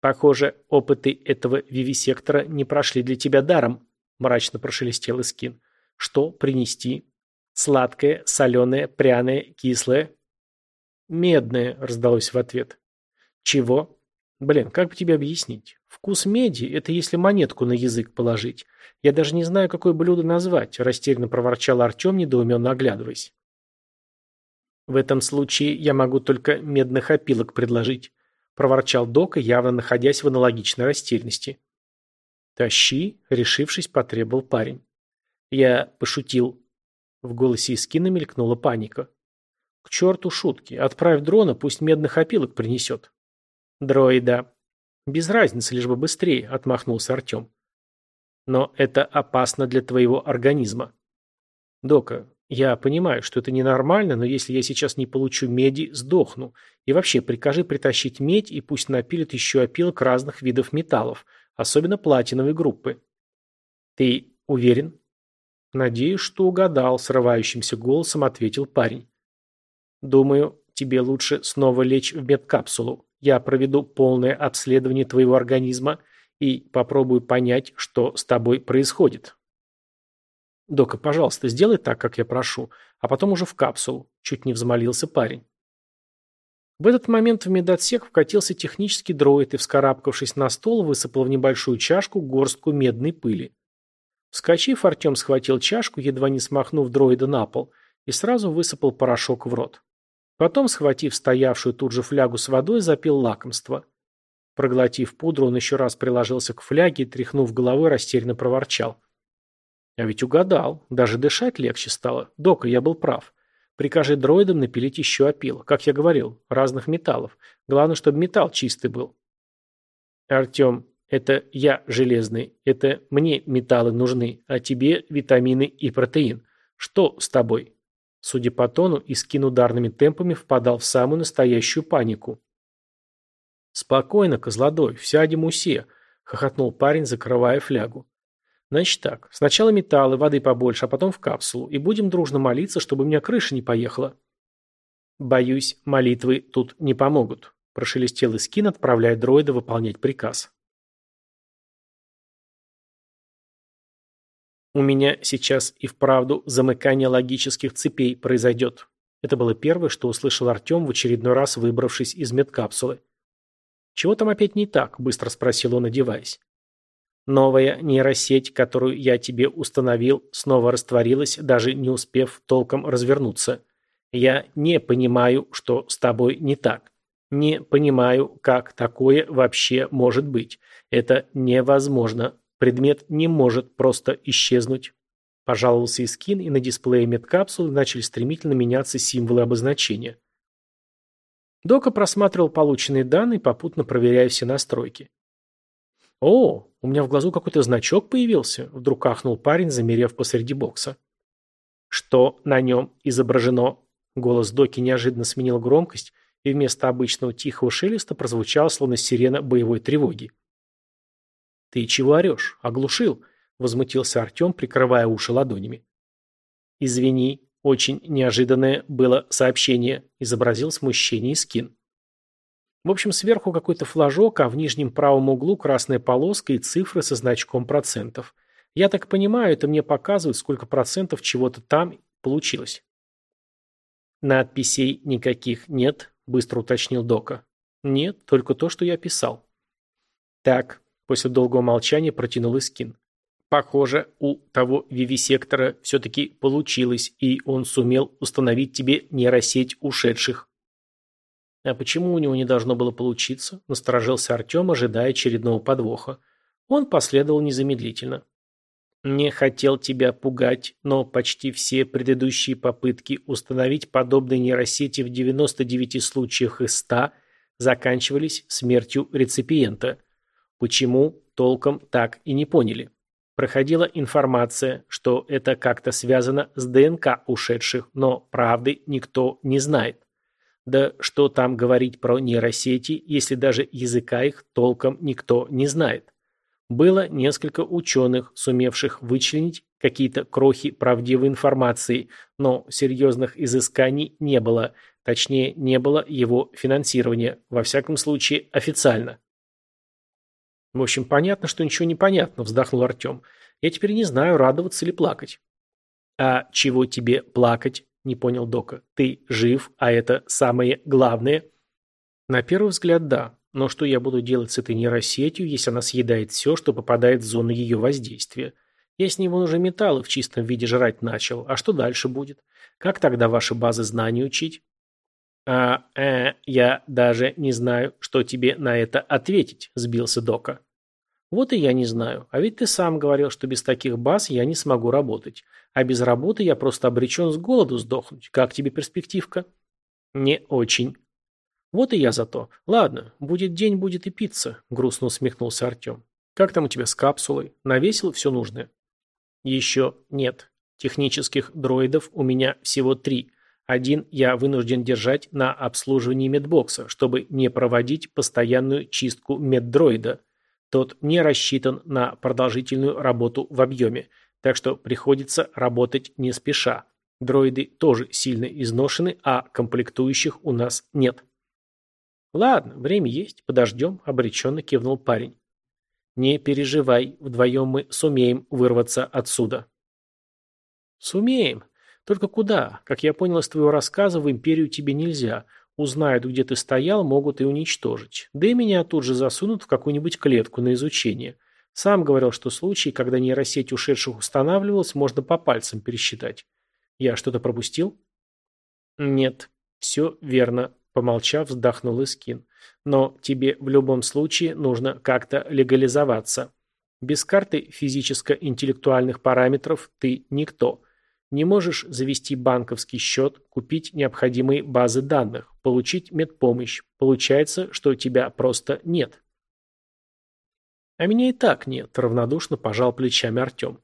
Похоже, опыты этого вивисектора не прошли для тебя даром, мрачно прошелестел Искин. Что принести? Сладкое, соленое, пряное, кислое? Медное, раздалось в ответ. Чего? Блин, как бы тебе объяснить? Вкус меди – это если монетку на язык положить. Я даже не знаю, какое блюдо назвать, растерянно проворчал Артем, недоуменно оглядываясь. В этом случае я могу только медных опилок предложить, проворчал Дока, явно находясь в аналогичной растерянности. «Тащи», — решившись, потребовал парень. Я пошутил. В голосе Искина мелькнула паника. К черту шутки. Отправь дрона, пусть медных опилок принесет. Дроида. Без разницы, лишь бы быстрее, отмахнулся Артем. Но это опасно для твоего организма. Дока, я понимаю, что это ненормально, но если я сейчас не получу меди, сдохну. И вообще, прикажи притащить медь и пусть напилят еще опилок разных видов металлов – особенно платиновой группы. Ты уверен? Надеюсь, что угадал, срывающимся голосом ответил парень. Думаю, тебе лучше снова лечь в медкапсулу. Я проведу полное обследование твоего организма и попробую понять, что с тобой происходит. Дока, пожалуйста, сделай так, как я прошу, а потом уже в капсулу, чуть не взмолился парень. В этот момент в медотсек вкатился технический дроид и, вскарабкавшись на стол, высыпал в небольшую чашку горстку медной пыли. Вскочив, Артем схватил чашку, едва не смахнув дроида на пол, и сразу высыпал порошок в рот. Потом, схватив стоявшую тут же флягу с водой, запил лакомство. Проглотив пудру, он еще раз приложился к фляге и, тряхнув головой, растерянно проворчал. А ведь угадал. Даже дышать легче стало. Дока, я был прав. Прикажи дроидам напилить еще опил. Как я говорил, разных металлов. Главное, чтобы металл чистый был. Артем, это я железный. Это мне металлы нужны, а тебе витамины и протеин. Что с тобой? Судя по тону, Искин ударными темпами впадал в самую настоящую панику. «Спокойно, Козлодой, сядем усе», — хохотнул парень, закрывая флягу. Значит так, сначала металлы, воды побольше, а потом в капсулу, и будем дружно молиться, чтобы у меня крыша не поехала. Боюсь, молитвы тут не помогут, прошелестел Искин, отправляя дроида выполнять приказ. У меня сейчас и вправду замыкание логических цепей произойдет. Это было первое, что услышал Артем в очередной раз, выбравшись из медкапсулы. «Чего там опять не так?» – быстро спросил он, одеваясь. Новая нейросеть, которую я тебе установил, снова растворилась, даже не успев толком развернуться. Я не понимаю, что с тобой не так. Не понимаю, как такое вообще может быть. Это невозможно. Предмет не может просто исчезнуть. Пожаловался Искин, и на дисплее медкапсулы начали стремительно меняться символы обозначения. Дока просматривал полученные данные, попутно проверяя все настройки. «О, у меня в глазу какой-то значок появился», — вдруг ахнул парень, замерев посреди бокса. «Что на нем изображено?» Голос Доки неожиданно сменил громкость, и вместо обычного тихого шелеста прозвучал, словно сирена боевой тревоги. «Ты чего орешь? Оглушил?» — возмутился Артем, прикрывая уши ладонями. «Извини, очень неожиданное было сообщение», — изобразил смущение скин. В общем, сверху какой-то флажок, а в нижнем правом углу красная полоска и цифры со значком процентов. Я так понимаю, это мне показывает, сколько процентов чего-то там получилось. Надписей никаких нет, быстро уточнил Дока. Нет, только то, что я писал. Так, после долгого молчания протянул Искин. Похоже, у того вивисектора все-таки получилось, и он сумел установить тебе нейросеть ушедших. А почему у него не должно было получиться? Насторожился Артем, ожидая очередного подвоха. Он последовал незамедлительно. Не хотел тебя пугать, но почти все предыдущие попытки установить подобные нейросети в 99 случаях из 100 заканчивались смертью реципиента. Почему, толком так и не поняли. Проходила информация, что это как-то связано с ДНК ушедших, но правды никто не знает. Да что там говорить про нейросети, если даже языка их толком никто не знает. Было несколько ученых, сумевших вычленить какие-то крохи правдивой информации, но серьезных изысканий не было, точнее, не было его финансирования, во всяком случае, официально. В общем, понятно, что ничего не понятно, вздохнул Артем. Я теперь не знаю, радоваться или плакать. А чего тебе плакать? Не понял Дока. Ты жив, а это самое главное? На первый взгляд, да. Но что я буду делать с этой нейросетью, если она съедает все, что попадает в зону ее воздействия? Я с него уже металлы в чистом виде жрать начал. А что дальше будет? Как тогда ваши базы знаний учить? А, э, я даже не знаю, что тебе на это ответить, сбился Дока. Вот и я не знаю. А ведь ты сам говорил, что без таких баз я не смогу работать. А без работы я просто обречен с голоду сдохнуть. Как тебе перспективка? Не очень. Вот и я за то. Ладно, будет день, будет и пицца, грустно усмехнулся Артем. Как там у тебя с капсулой? Навесил все нужное? Еще нет. Технических дроидов у меня всего три. Один я вынужден держать на обслуживании медбокса, чтобы не проводить постоянную чистку меддроида – тот не рассчитан на продолжительную работу в объеме, так что приходится работать не спеша. Дроиды тоже сильно изношены, а комплектующих у нас нет. Ладно, время есть, подождем, обреченно кивнул парень. Не переживай, вдвоем мы сумеем вырваться отсюда. Сумеем. Только куда? Как я понял из твоего рассказа, в империю тебе нельзя. Узнают, где ты стоял, могут и уничтожить. Да и меня тут же засунут в какую-нибудь клетку на изучение. Сам говорил, что случаи, когда нейросеть ушедших устанавливалась, можно по пальцам пересчитать. Я что-то пропустил? Нет, все верно, помолчав, вздохнул Искин. Но тебе в любом случае нужно как-то легализоваться. Без карты физическо-интеллектуальных параметров ты никто. Не можешь завести банковский счет, купить необходимые базы данных, получить медпомощь. Получается, что тебя просто нет. А меня и так нет, равнодушно пожал плечами Артем.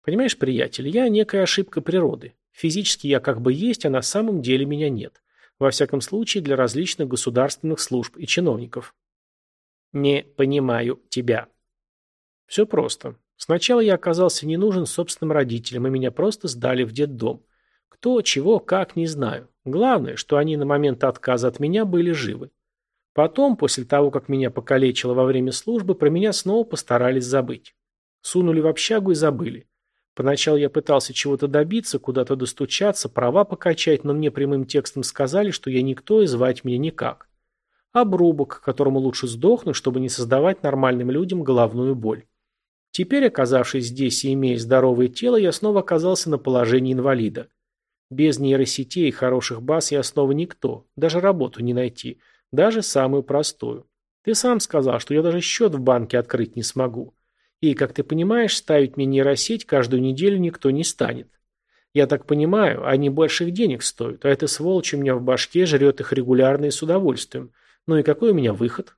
Понимаешь, приятель, я некая ошибка природы. Физически я как бы есть, а на самом деле меня нет. Во всяком случае, для различных государственных служб и чиновников. Не понимаю тебя. Все просто. Сначала я оказался не нужен собственным родителям, и меня просто сдали в детдом. Кто, чего, как, не знаю. Главное, что они на момент отказа от меня были живы. Потом, после того, как меня покалечило во время службы, про меня снова постарались забыть. Сунули в общагу и забыли. Поначалу я пытался чего-то добиться, куда-то достучаться, права покачать, но мне прямым текстом сказали, что я никто и звать меня никак. Обрубок, которому лучше сдохнуть, чтобы не создавать нормальным людям головную боль. Теперь, оказавшись здесь и имея здоровое тело, я снова оказался на положении инвалида. Без нейросетей и хороших баз я снова никто, даже работу не найти, даже самую простую. Ты сам сказал, что я даже счет в банке открыть не смогу. И, как ты понимаешь, ставить мне нейросеть каждую неделю никто не станет. Я так понимаю, они больших денег стоят, а эта сволочь у меня в башке жрет их регулярно и с удовольствием. Ну и какой у меня выход?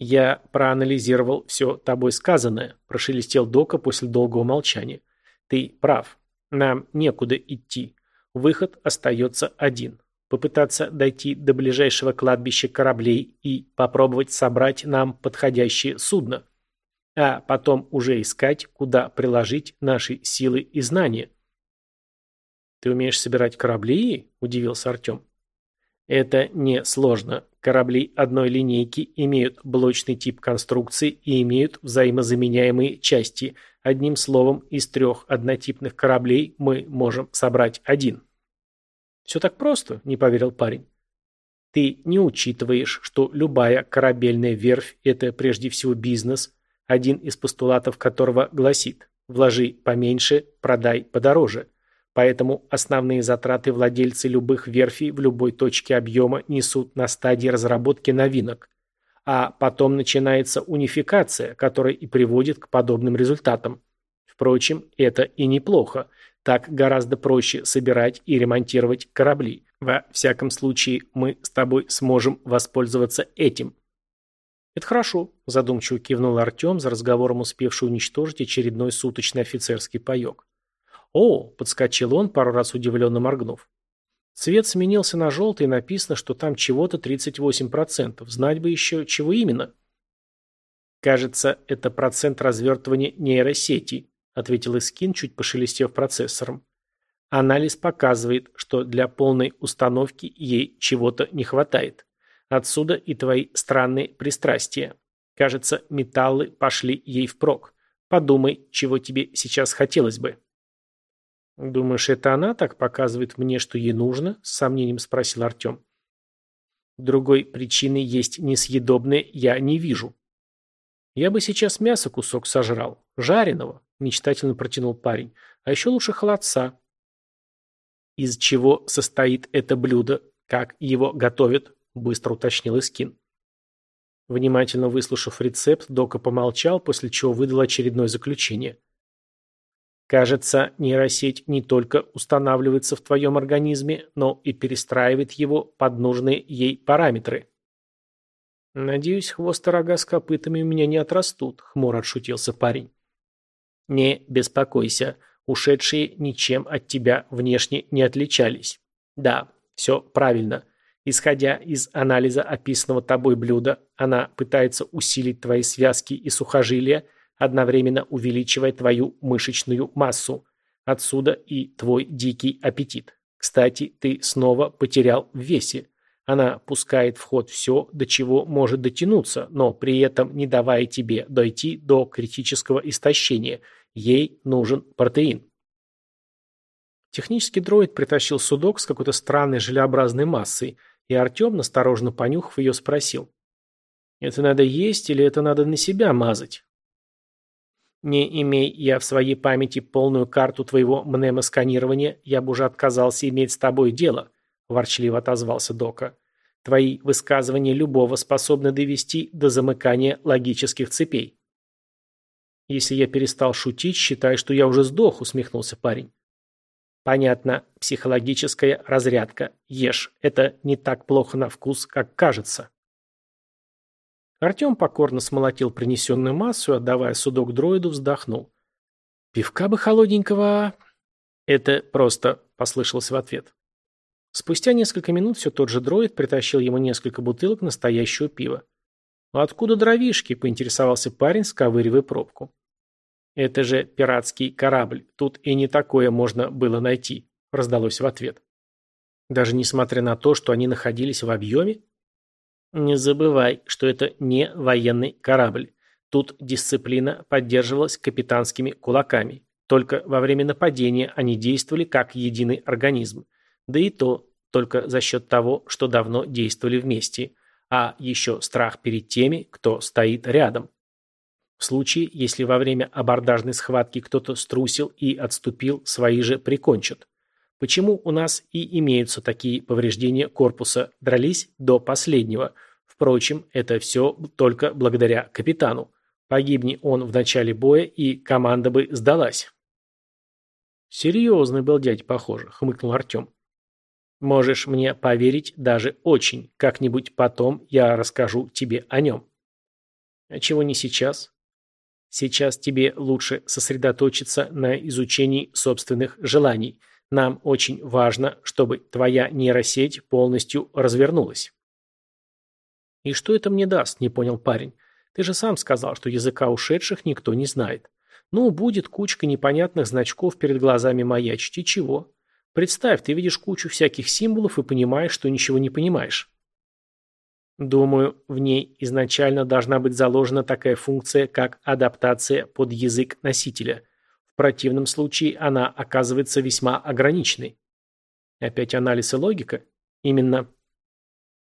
Я проанализировал все тобой сказанное, прошелестел Дока после долгого молчания. Ты прав. Нам некуда идти. Выход остается один. Попытаться дойти до ближайшего кладбища кораблей и попробовать собрать нам подходящее судно а потом уже искать, куда приложить наши силы и знания. «Ты умеешь собирать корабли?» – удивился Артем. Это не сложно. Корабли одной линейки имеют блочный тип конструкции и имеют взаимозаменяемые части. Одним словом, из трех однотипных кораблей мы можем собрать один. «Все так просто», – не поверил парень. «Ты не учитываешь, что любая корабельная верфь – это прежде всего бизнес, один из постулатов которого гласит «вложи поменьше, продай подороже». Поэтому основные затраты владельцы любых верфей в любой точке объема несут на стадии разработки новинок. А потом начинается унификация, которая и приводит к подобным результатам. Впрочем, это и неплохо. Так гораздо проще собирать и ремонтировать корабли. Во всяком случае, мы с тобой сможем воспользоваться этим. «Это хорошо», – задумчиво кивнул Артем, за разговором успевший уничтожить очередной суточный офицерский паек. «О!» – подскочил он, пару раз удивленно моргнув. Цвет сменился на желтый, и написано, что там чего-то 38%. Знать бы еще, чего именно. «Кажется, это процент развертывания нейросети», – ответил Искин, чуть пошелестев процессором. Анализ показывает, что для полной установки ей чего-то не хватает. Отсюда и твои странные пристрастия. Кажется, металлы пошли ей впрок. Подумай, чего тебе сейчас хотелось бы. «Думаешь, это она так показывает мне, что ей нужно?» – с сомнением спросил Артем. «Другой причины есть несъедобное я не вижу». «Я бы сейчас мясо кусок сожрал. Жареного», – мечтательно протянул парень. «А еще лучше холодца». «Из чего состоит это блюдо? Как его готовят?» – быстро уточнил Искин. Внимательно выслушав рецепт, Дока помолчал, после чего выдал очередное заключение. Кажется, нейросеть не только устанавливается в твоем организме, но и перестраивает его под нужные ей параметры. «Надеюсь, хвост и рога с копытами у меня не отрастут», — хмуро отшутился парень. «Не беспокойся, ушедшие ничем от тебя внешне не отличались. Да, все правильно. Исходя из анализа описанного тобой блюда, она пытается усилить твои связки и сухожилия, одновременно увеличивая твою мышечную массу. Отсюда и твой дикий аппетит. Кстати, ты снова потерял в весе. Она пускает в ход все, до чего может дотянуться, но при этом не давая тебе дойти до критического истощения. Ей нужен протеин. Технический дроид притащил судок с какой-то странной желеобразной массой – и Артем, настороженно понюхав ее, спросил. «Это надо есть или это надо на себя мазать?» «Не имей я в своей памяти полную карту твоего мнемосканирования, я бы уже отказался иметь с тобой дело», – ворчливо отозвался Дока. «Твои высказывания любого способны довести до замыкания логических цепей». «Если я перестал шутить, считай, что я уже сдох», – усмехнулся парень. Понятно, психологическая разрядка. Ешь. Это не так плохо на вкус, как кажется. Артем покорно смолотил принесенную массу, отдавая судок дроиду, вздохнул. «Пивка бы холодненького...» «Это просто...» — послышалось в ответ. Спустя несколько минут все тот же дроид притащил ему несколько бутылок настоящего пива. «Откуда дровишки?» – поинтересовался парень, сковыривая пробку. «Это же пиратский корабль. Тут и не такое можно было найти», – раздалось в ответ. Даже несмотря на то, что они находились в объеме? Не забывай, что это не военный корабль. Тут дисциплина поддерживалась капитанскими кулаками. Только во время нападения они действовали как единый организм. Да и то только за счет того, что давно действовали вместе. А еще страх перед теми, кто стоит рядом. В случае, если во время абордажной схватки кто-то струсил и отступил, свои же прикончат. Почему у нас и имеются такие повреждения корпуса, дрались до последнего. Впрочем, это все только благодаря капитану. Погибни он в начале боя, и команда бы сдалась. «Серьезный был дядь, похоже», — хмыкнул Артем. «Можешь мне поверить даже очень. Как-нибудь потом я расскажу тебе о нем». «А чего не сейчас?» «Сейчас тебе лучше сосредоточиться на изучении собственных желаний. Нам очень важно, чтобы твоя нейросеть полностью развернулась». «И что это мне даст?» – не понял парень. «Ты же сам сказал, что языка ушедших никто не знает. Ну, будет кучка непонятных значков перед глазами маячить, и чего? Представь, ты видишь кучу всяких символов и понимаешь, что ничего не понимаешь». Думаю, в ней изначально должна быть заложена такая функция, как адаптация под язык носителя – противном случае она оказывается весьма ограниченной. Опять анализ и логика? Именно.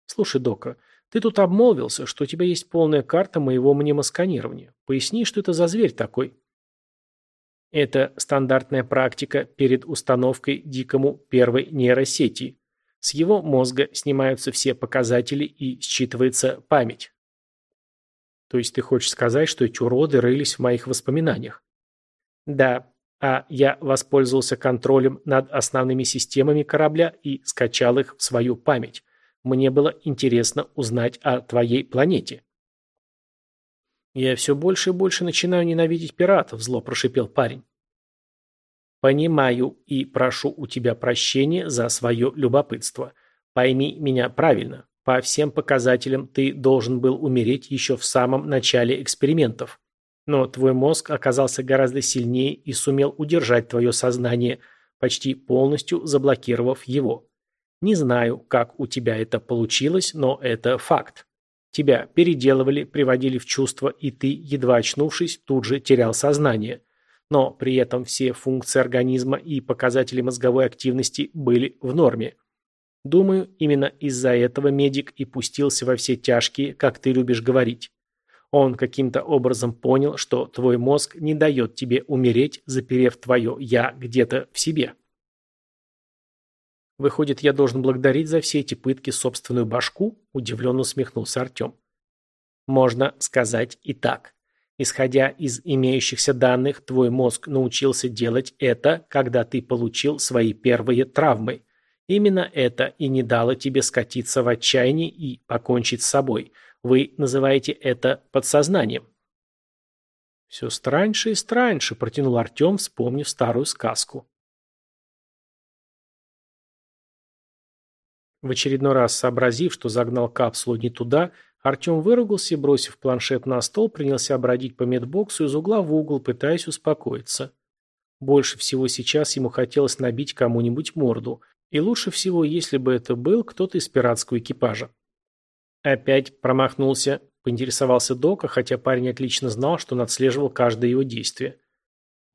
Слушай, Дока, ты тут обмолвился, что у тебя есть полная карта моего мнемосканирования. Поясни, что это за зверь такой? Это стандартная практика перед установкой дикому первой нейросети. С его мозга снимаются все показатели и считывается память. То есть ты хочешь сказать, что эти уроды рылись в моих воспоминаниях? Да, а я воспользовался контролем над основными системами корабля и скачал их в свою память. Мне было интересно узнать о твоей планете. Я все больше и больше начинаю ненавидеть пиратов, зло прошипел парень. Понимаю и прошу у тебя прощения за свое любопытство. Пойми меня правильно. По всем показателям ты должен был умереть еще в самом начале экспериментов. Но твой мозг оказался гораздо сильнее и сумел удержать твое сознание, почти полностью заблокировав его. Не знаю, как у тебя это получилось, но это факт. Тебя переделывали, приводили в чувство, и ты, едва очнувшись, тут же терял сознание. Но при этом все функции организма и показатели мозговой активности были в норме. Думаю, именно из-за этого медик и пустился во все тяжкие, как ты любишь говорить. Он каким-то образом понял, что твой мозг не дает тебе умереть, заперев твое «я» где-то в себе. Выходит, я должен благодарить за все эти пытки собственную башку? Удивленно усмехнулся Артем. Можно сказать и так. Исходя из имеющихся данных, твой мозг научился делать это, когда ты получил свои первые травмы. Именно это и не дало тебе скатиться в отчаяние и покончить с собой – вы называете это подсознанием. Все страньше и страньше, протянул Артем, вспомнив старую сказку. В очередной раз сообразив, что загнал капсулу не туда, Артем выругался и, бросив планшет на стол, принялся бродить по медбоксу из угла в угол, пытаясь успокоиться. Больше всего сейчас ему хотелось набить кому-нибудь морду, и лучше всего, если бы это был кто-то из пиратского экипажа. «Опять промахнулся», – поинтересовался Дока, хотя парень отлично знал, что он отслеживал каждое его действие.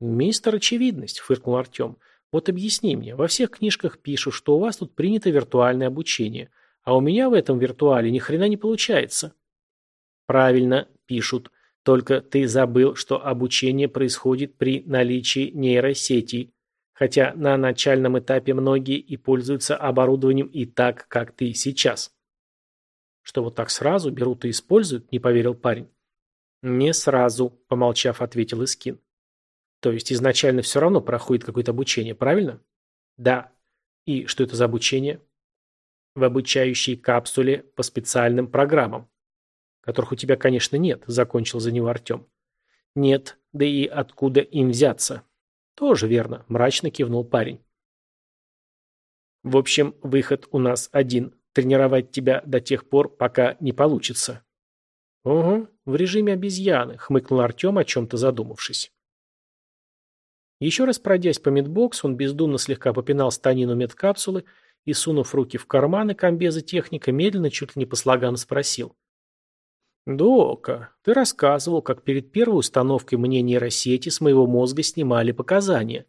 «Мистер Очевидность», – фыркнул Артем. «Вот объясни мне, во всех книжках пишут, что у вас тут принято виртуальное обучение, а у меня в этом виртуале ни хрена не получается». «Правильно пишут. Только ты забыл, что обучение происходит при наличии нейросети, хотя на начальном этапе многие и пользуются оборудованием и так, как ты сейчас». Что вот так сразу берут и используют, не поверил парень. Не сразу, помолчав, ответил Искин. То есть изначально все равно проходит какое-то обучение, правильно? Да. И что это за обучение? В обучающей капсуле по специальным программам. Которых у тебя, конечно, нет, закончил за него Артем. Нет, да и откуда им взяться? Тоже верно, мрачно кивнул парень. В общем, выход у нас один тренировать тебя до тех пор, пока не получится. Угу, в режиме обезьяны, хмыкнул Артем, о чем-то задумавшись. Еще раз пройдясь по медбоксу, он бездумно слегка попинал станину медкапсулы и, сунув руки в карманы комбеза техника, медленно, чуть ли не по слогам спросил. «Дока, ты рассказывал, как перед первой установкой мне нейросети с моего мозга снимали показания».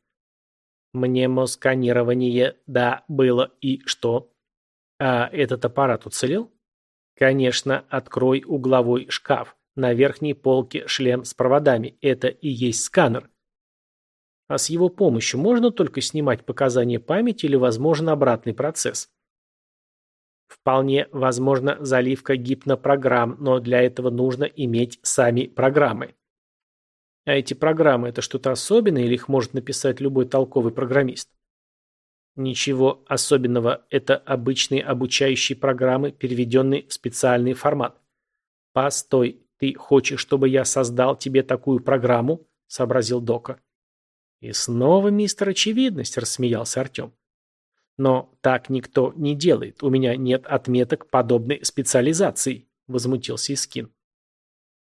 «Мнемосканирование, да, было и что?» «А этот аппарат уцелел?» «Конечно, открой угловой шкаф. На верхней полке шлем с проводами. Это и есть сканер». А с его помощью можно только снимать показания памяти или возможен обратный процесс? Вполне возможно заливка гипнопрограмм, но для этого нужно иметь сами программы. А эти программы – это что-то особенное или их может написать любой толковый программист? Ничего особенного, это обычные обучающие программы, переведенные в специальный формат. Постой, ты хочешь, чтобы я создал тебе такую программу? – сообразил Дока. И снова мистер Очевидность, рассмеялся Артем. Но так никто не делает. У меня нет отметок подобной специализации, возмутился Искин.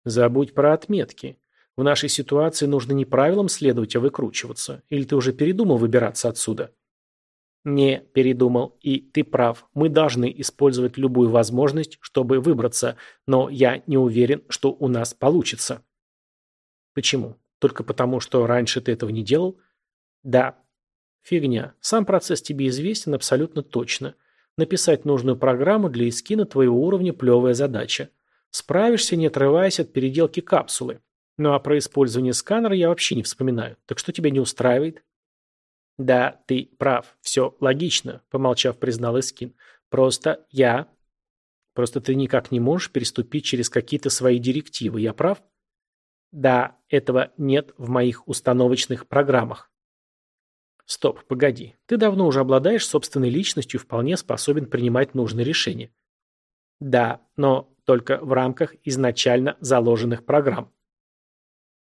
Забудь про отметки. В нашей ситуации нужно не правилам следовать, а выкручиваться. Или ты уже передумал выбираться отсюда? Не передумал, и ты прав. Мы должны использовать любую возможность, чтобы выбраться, но я не уверен, что у нас получится. Почему? Только потому, что раньше ты этого не делал? Да. Фигня. Сам процесс тебе известен абсолютно точно. Написать нужную программу для эскина твоего уровня – плевая задача. Справишься, не отрываясь от переделки капсулы. Ну а про использование сканера я вообще не вспоминаю. Так что тебя не устраивает? Да, ты прав. Все логично, помолчав, признал Эскин. Просто я... Просто ты никак не можешь переступить через какие-то свои директивы. Я прав? Да, этого нет в моих установочных программах. Стоп, погоди. Ты давно уже обладаешь собственной личностью вполне способен принимать нужные решения. Да, но только в рамках изначально заложенных программ.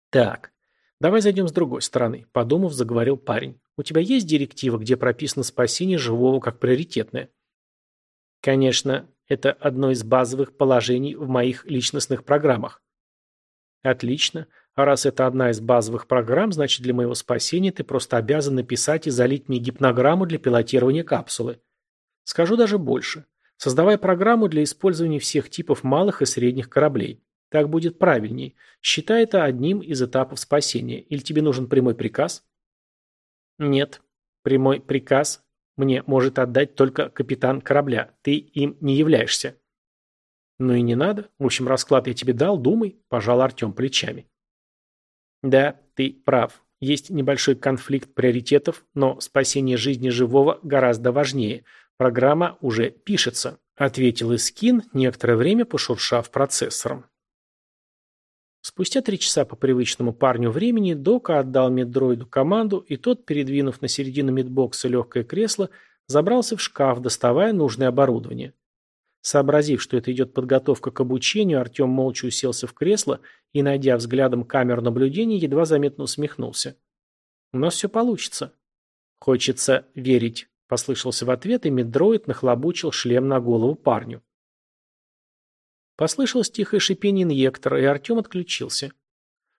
Так, давай зайдем с другой стороны, подумав, заговорил парень. У тебя есть директива, где прописано спасение живого как приоритетное? Конечно, это одно из базовых положений в моих личностных программах. Отлично. А раз это одна из базовых программ, значит для моего спасения ты просто обязан написать и залить мне гипнограмму для пилотирования капсулы. Скажу даже больше. Создавай программу для использования всех типов малых и средних кораблей. Так будет правильней. Считай это одним из этапов спасения. Или тебе нужен прямой приказ? Нет. Прямой приказ мне может отдать только капитан корабля. Ты им не являешься. «Ну и не надо. В общем, расклад я тебе дал, думай», – пожал Артем плечами. «Да, ты прав. Есть небольшой конфликт приоритетов, но спасение жизни живого гораздо важнее. Программа уже пишется», – ответил Искин, некоторое время пошуршав процессором. Спустя три часа по привычному парню времени Дока отдал меддроиду команду, и тот, передвинув на середину медбокса легкое кресло, забрался в шкаф, доставая нужное оборудование. Сообразив, что это идет подготовка к обучению, Артем молча уселся в кресло и, найдя взглядом камеру наблюдения, едва заметно усмехнулся. «У нас все получится». «Хочется верить», — послышался в ответ, и меддроид нахлобучил шлем на голову парню. Послышалось тихое шипение инъектора, и Артем отключился.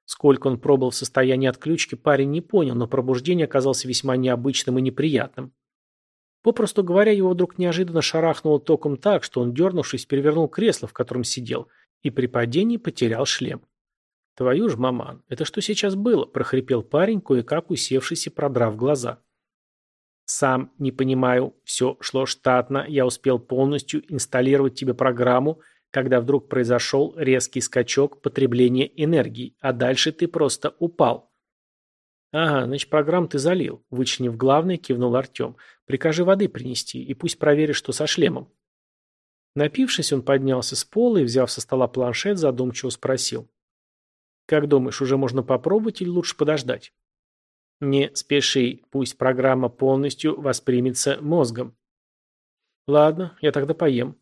Сколько он пробыл в состоянии отключки, парень не понял, но пробуждение оказалось весьма необычным и неприятным. Попросту говоря, его вдруг неожиданно шарахнуло током так, что он, дернувшись, перевернул кресло, в котором сидел, и при падении потерял шлем. «Твою ж, маман, это что сейчас было?» – прохрипел парень, кое-как усевшись и продрав глаза. «Сам не понимаю, все шло штатно, я успел полностью инсталлировать тебе программу, когда вдруг произошел резкий скачок потребления энергии, а дальше ты просто упал». «Ага, значит, программу ты залил», – вычленив главное, кивнул Артем. «Прикажи воды принести, и пусть проверит, что со шлемом». Напившись, он поднялся с пола и, взяв со стола планшет, задумчиво спросил. «Как думаешь, уже можно попробовать или лучше подождать?» «Не спеши, пусть программа полностью воспримется мозгом». «Ладно, я тогда поем.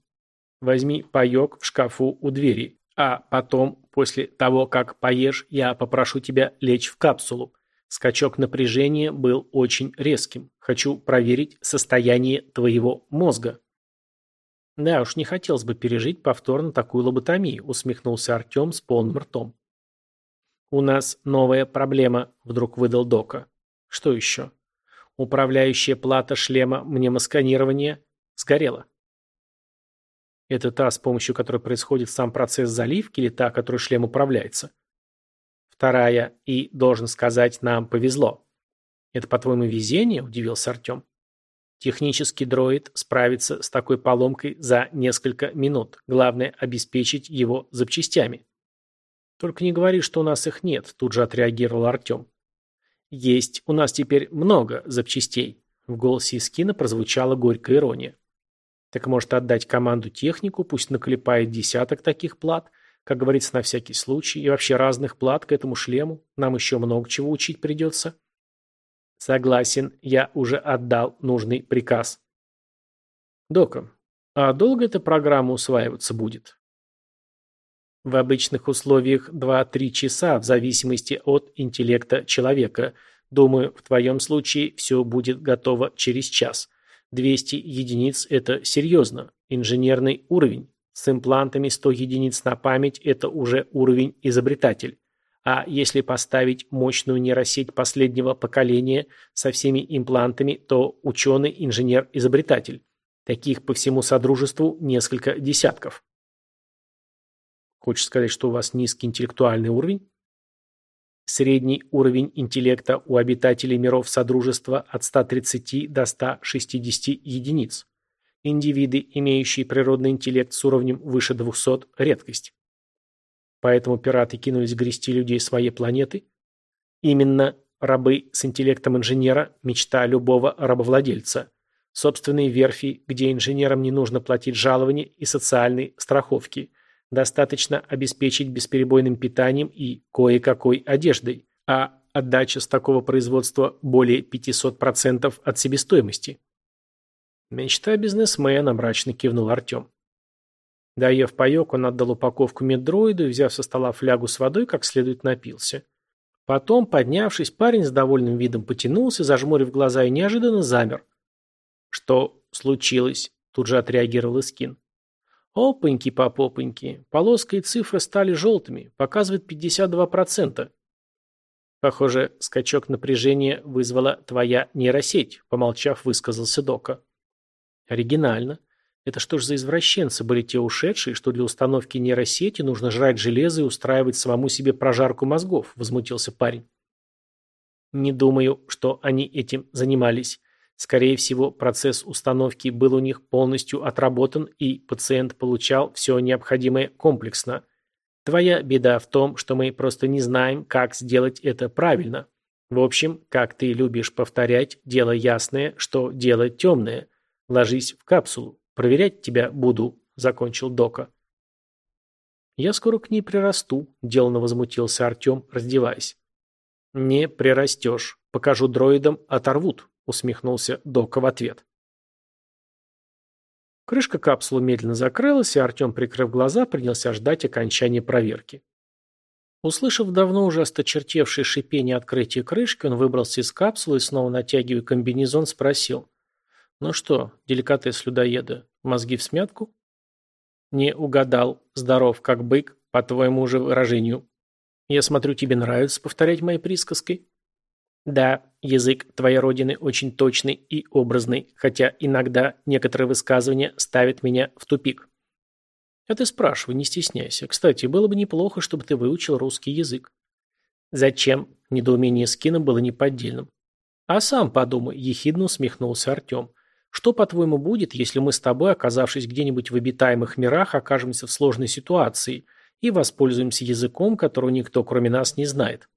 Возьми паек в шкафу у двери, а потом, после того, как поешь, я попрошу тебя лечь в капсулу. Скачок напряжения был очень резким. Хочу проверить состояние твоего мозга. Да уж, не хотелось бы пережить повторно такую лоботомию, усмехнулся Артем с полным ртом. У нас новая проблема, вдруг выдал Дока. Что еще? Управляющая плата шлема мнемосканирования сгорела. Это та, с помощью которой происходит сам процесс заливки, или та, которой шлем управляется? Вторая, и, должен сказать, нам повезло. Это, по-твоему, везение? Удивился Артем. Технический дроид справится с такой поломкой за несколько минут. Главное – обеспечить его запчастями. Только не говори, что у нас их нет, тут же отреагировал Артем. Есть у нас теперь много запчастей. В голосе Искина прозвучала горькая ирония. Так может отдать команду технику, пусть наклепает десяток таких плат, как говорится, на всякий случай, и вообще разных плат к этому шлему. Нам еще много чего учить придется. Согласен, я уже отдал нужный приказ. Дока, а долго эта программа усваиваться будет? В обычных условиях 2-3 часа, в зависимости от интеллекта человека. Думаю, в твоем случае все будет готово через час. 200 единиц – это серьезно. Инженерный уровень. С имплантами 100 единиц на память – это уже уровень изобретатель. А если поставить мощную нейросеть последнего поколения со всеми имплантами, то ученый, инженер, изобретатель. Таких по всему Содружеству несколько десятков. Хочешь сказать, что у вас низкий интеллектуальный уровень? Средний уровень интеллекта у обитателей миров Содружества от 130 до 160 единиц. Индивиды, имеющие природный интеллект с уровнем выше 200 – редкость. Поэтому пираты кинулись грести людей своей планеты? Именно рабы с интеллектом инженера – мечта любого рабовладельца. Собственные верфи, где инженерам не нужно платить жалования и социальные страховки. Достаточно обеспечить бесперебойным питанием и кое-какой одеждой. А отдача с такого производства более 500% от себестоимости. Мечта бизнесмена, мрачно кивнул Артем. Доев паек, он отдал упаковку меддроиду и, взяв со стола флягу с водой, как следует напился. Потом, поднявшись, парень с довольным видом потянулся, зажмурив глаза и неожиданно замер. «Что случилось?» – тут же отреагировал Искин. «Опаньки-попопаньки, полоска и цифры стали желтыми, показывает 52%. Похоже, скачок напряжения вызвала твоя нейросеть», – помолчав, высказался Дока. «Оригинально. Это что ж за извращенцы были те ушедшие, что для установки нейросети нужно жрать железо и устраивать самому себе прожарку мозгов, возмутился парень. Не думаю, что они этим занимались. Скорее всего, процесс установки был у них полностью отработан, и пациент получал все необходимое комплексно. Твоя беда в том, что мы просто не знаем, как сделать это правильно. В общем, как ты любишь повторять, дело ясное, что дело темное. Ложись в капсулу. Проверять тебя буду», — закончил Дока. «Я скоро к ней прирасту», — деланно возмутился Артем, раздеваясь. «Не прирастешь. Покажу дроидам, оторвут», — усмехнулся Дока в ответ. Крышка капсулы медленно закрылась, и Артем, прикрыв глаза, принялся ждать окончания проверки. Услышав давно уже осточертевшее шипение открытия крышки, он выбрался из капсулы и, снова натягивая комбинезон, спросил. «Ну что, деликатес людоеда, мозги в смятку?» «Не угадал. Здоров, как бык, по твоему же выражению. Я смотрю, тебе нравится повторять мои присказки?» «Да, язык твоей родины очень точный и образный, хотя иногда некоторые высказывания ставят меня в тупик». «А ты спрашивай, не стесняйся. Кстати, было бы неплохо, чтобы ты выучил русский язык». «Зачем?» – недоумение Скина было неподдельным. «А сам подумай», – ехидно усмехнулся Артем. Что, по-твоему, будет, если мы с тобой, оказавшись где-нибудь в обитаемых мирах, окажемся в сложной ситуации и воспользуемся языком, которого никто, кроме нас, не знает?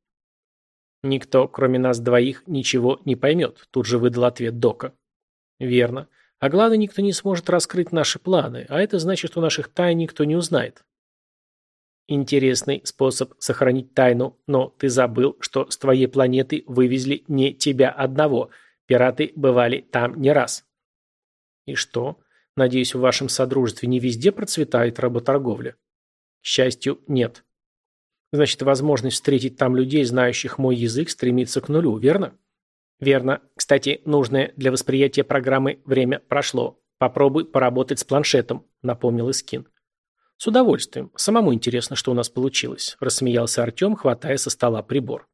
Никто, кроме нас двоих, ничего не поймет, тут же выдал ответ Дока. Верно. А главное, никто не сможет раскрыть наши планы, а это значит, что наших тайн никто не узнает. Интересный способ сохранить тайну, но ты забыл, что с твоей планеты вывезли не тебя одного. Пираты бывали там не раз. И что? Надеюсь, в вашем содружестве не везде процветает работорговля? К счастью, нет. Значит, возможность встретить там людей, знающих мой язык, стремится к нулю, верно? Верно. Кстати, нужное для восприятия программы время прошло. Попробуй поработать с планшетом, напомнил Искин. С удовольствием. Самому интересно, что у нас получилось, рассмеялся Артем, хватая со стола прибор.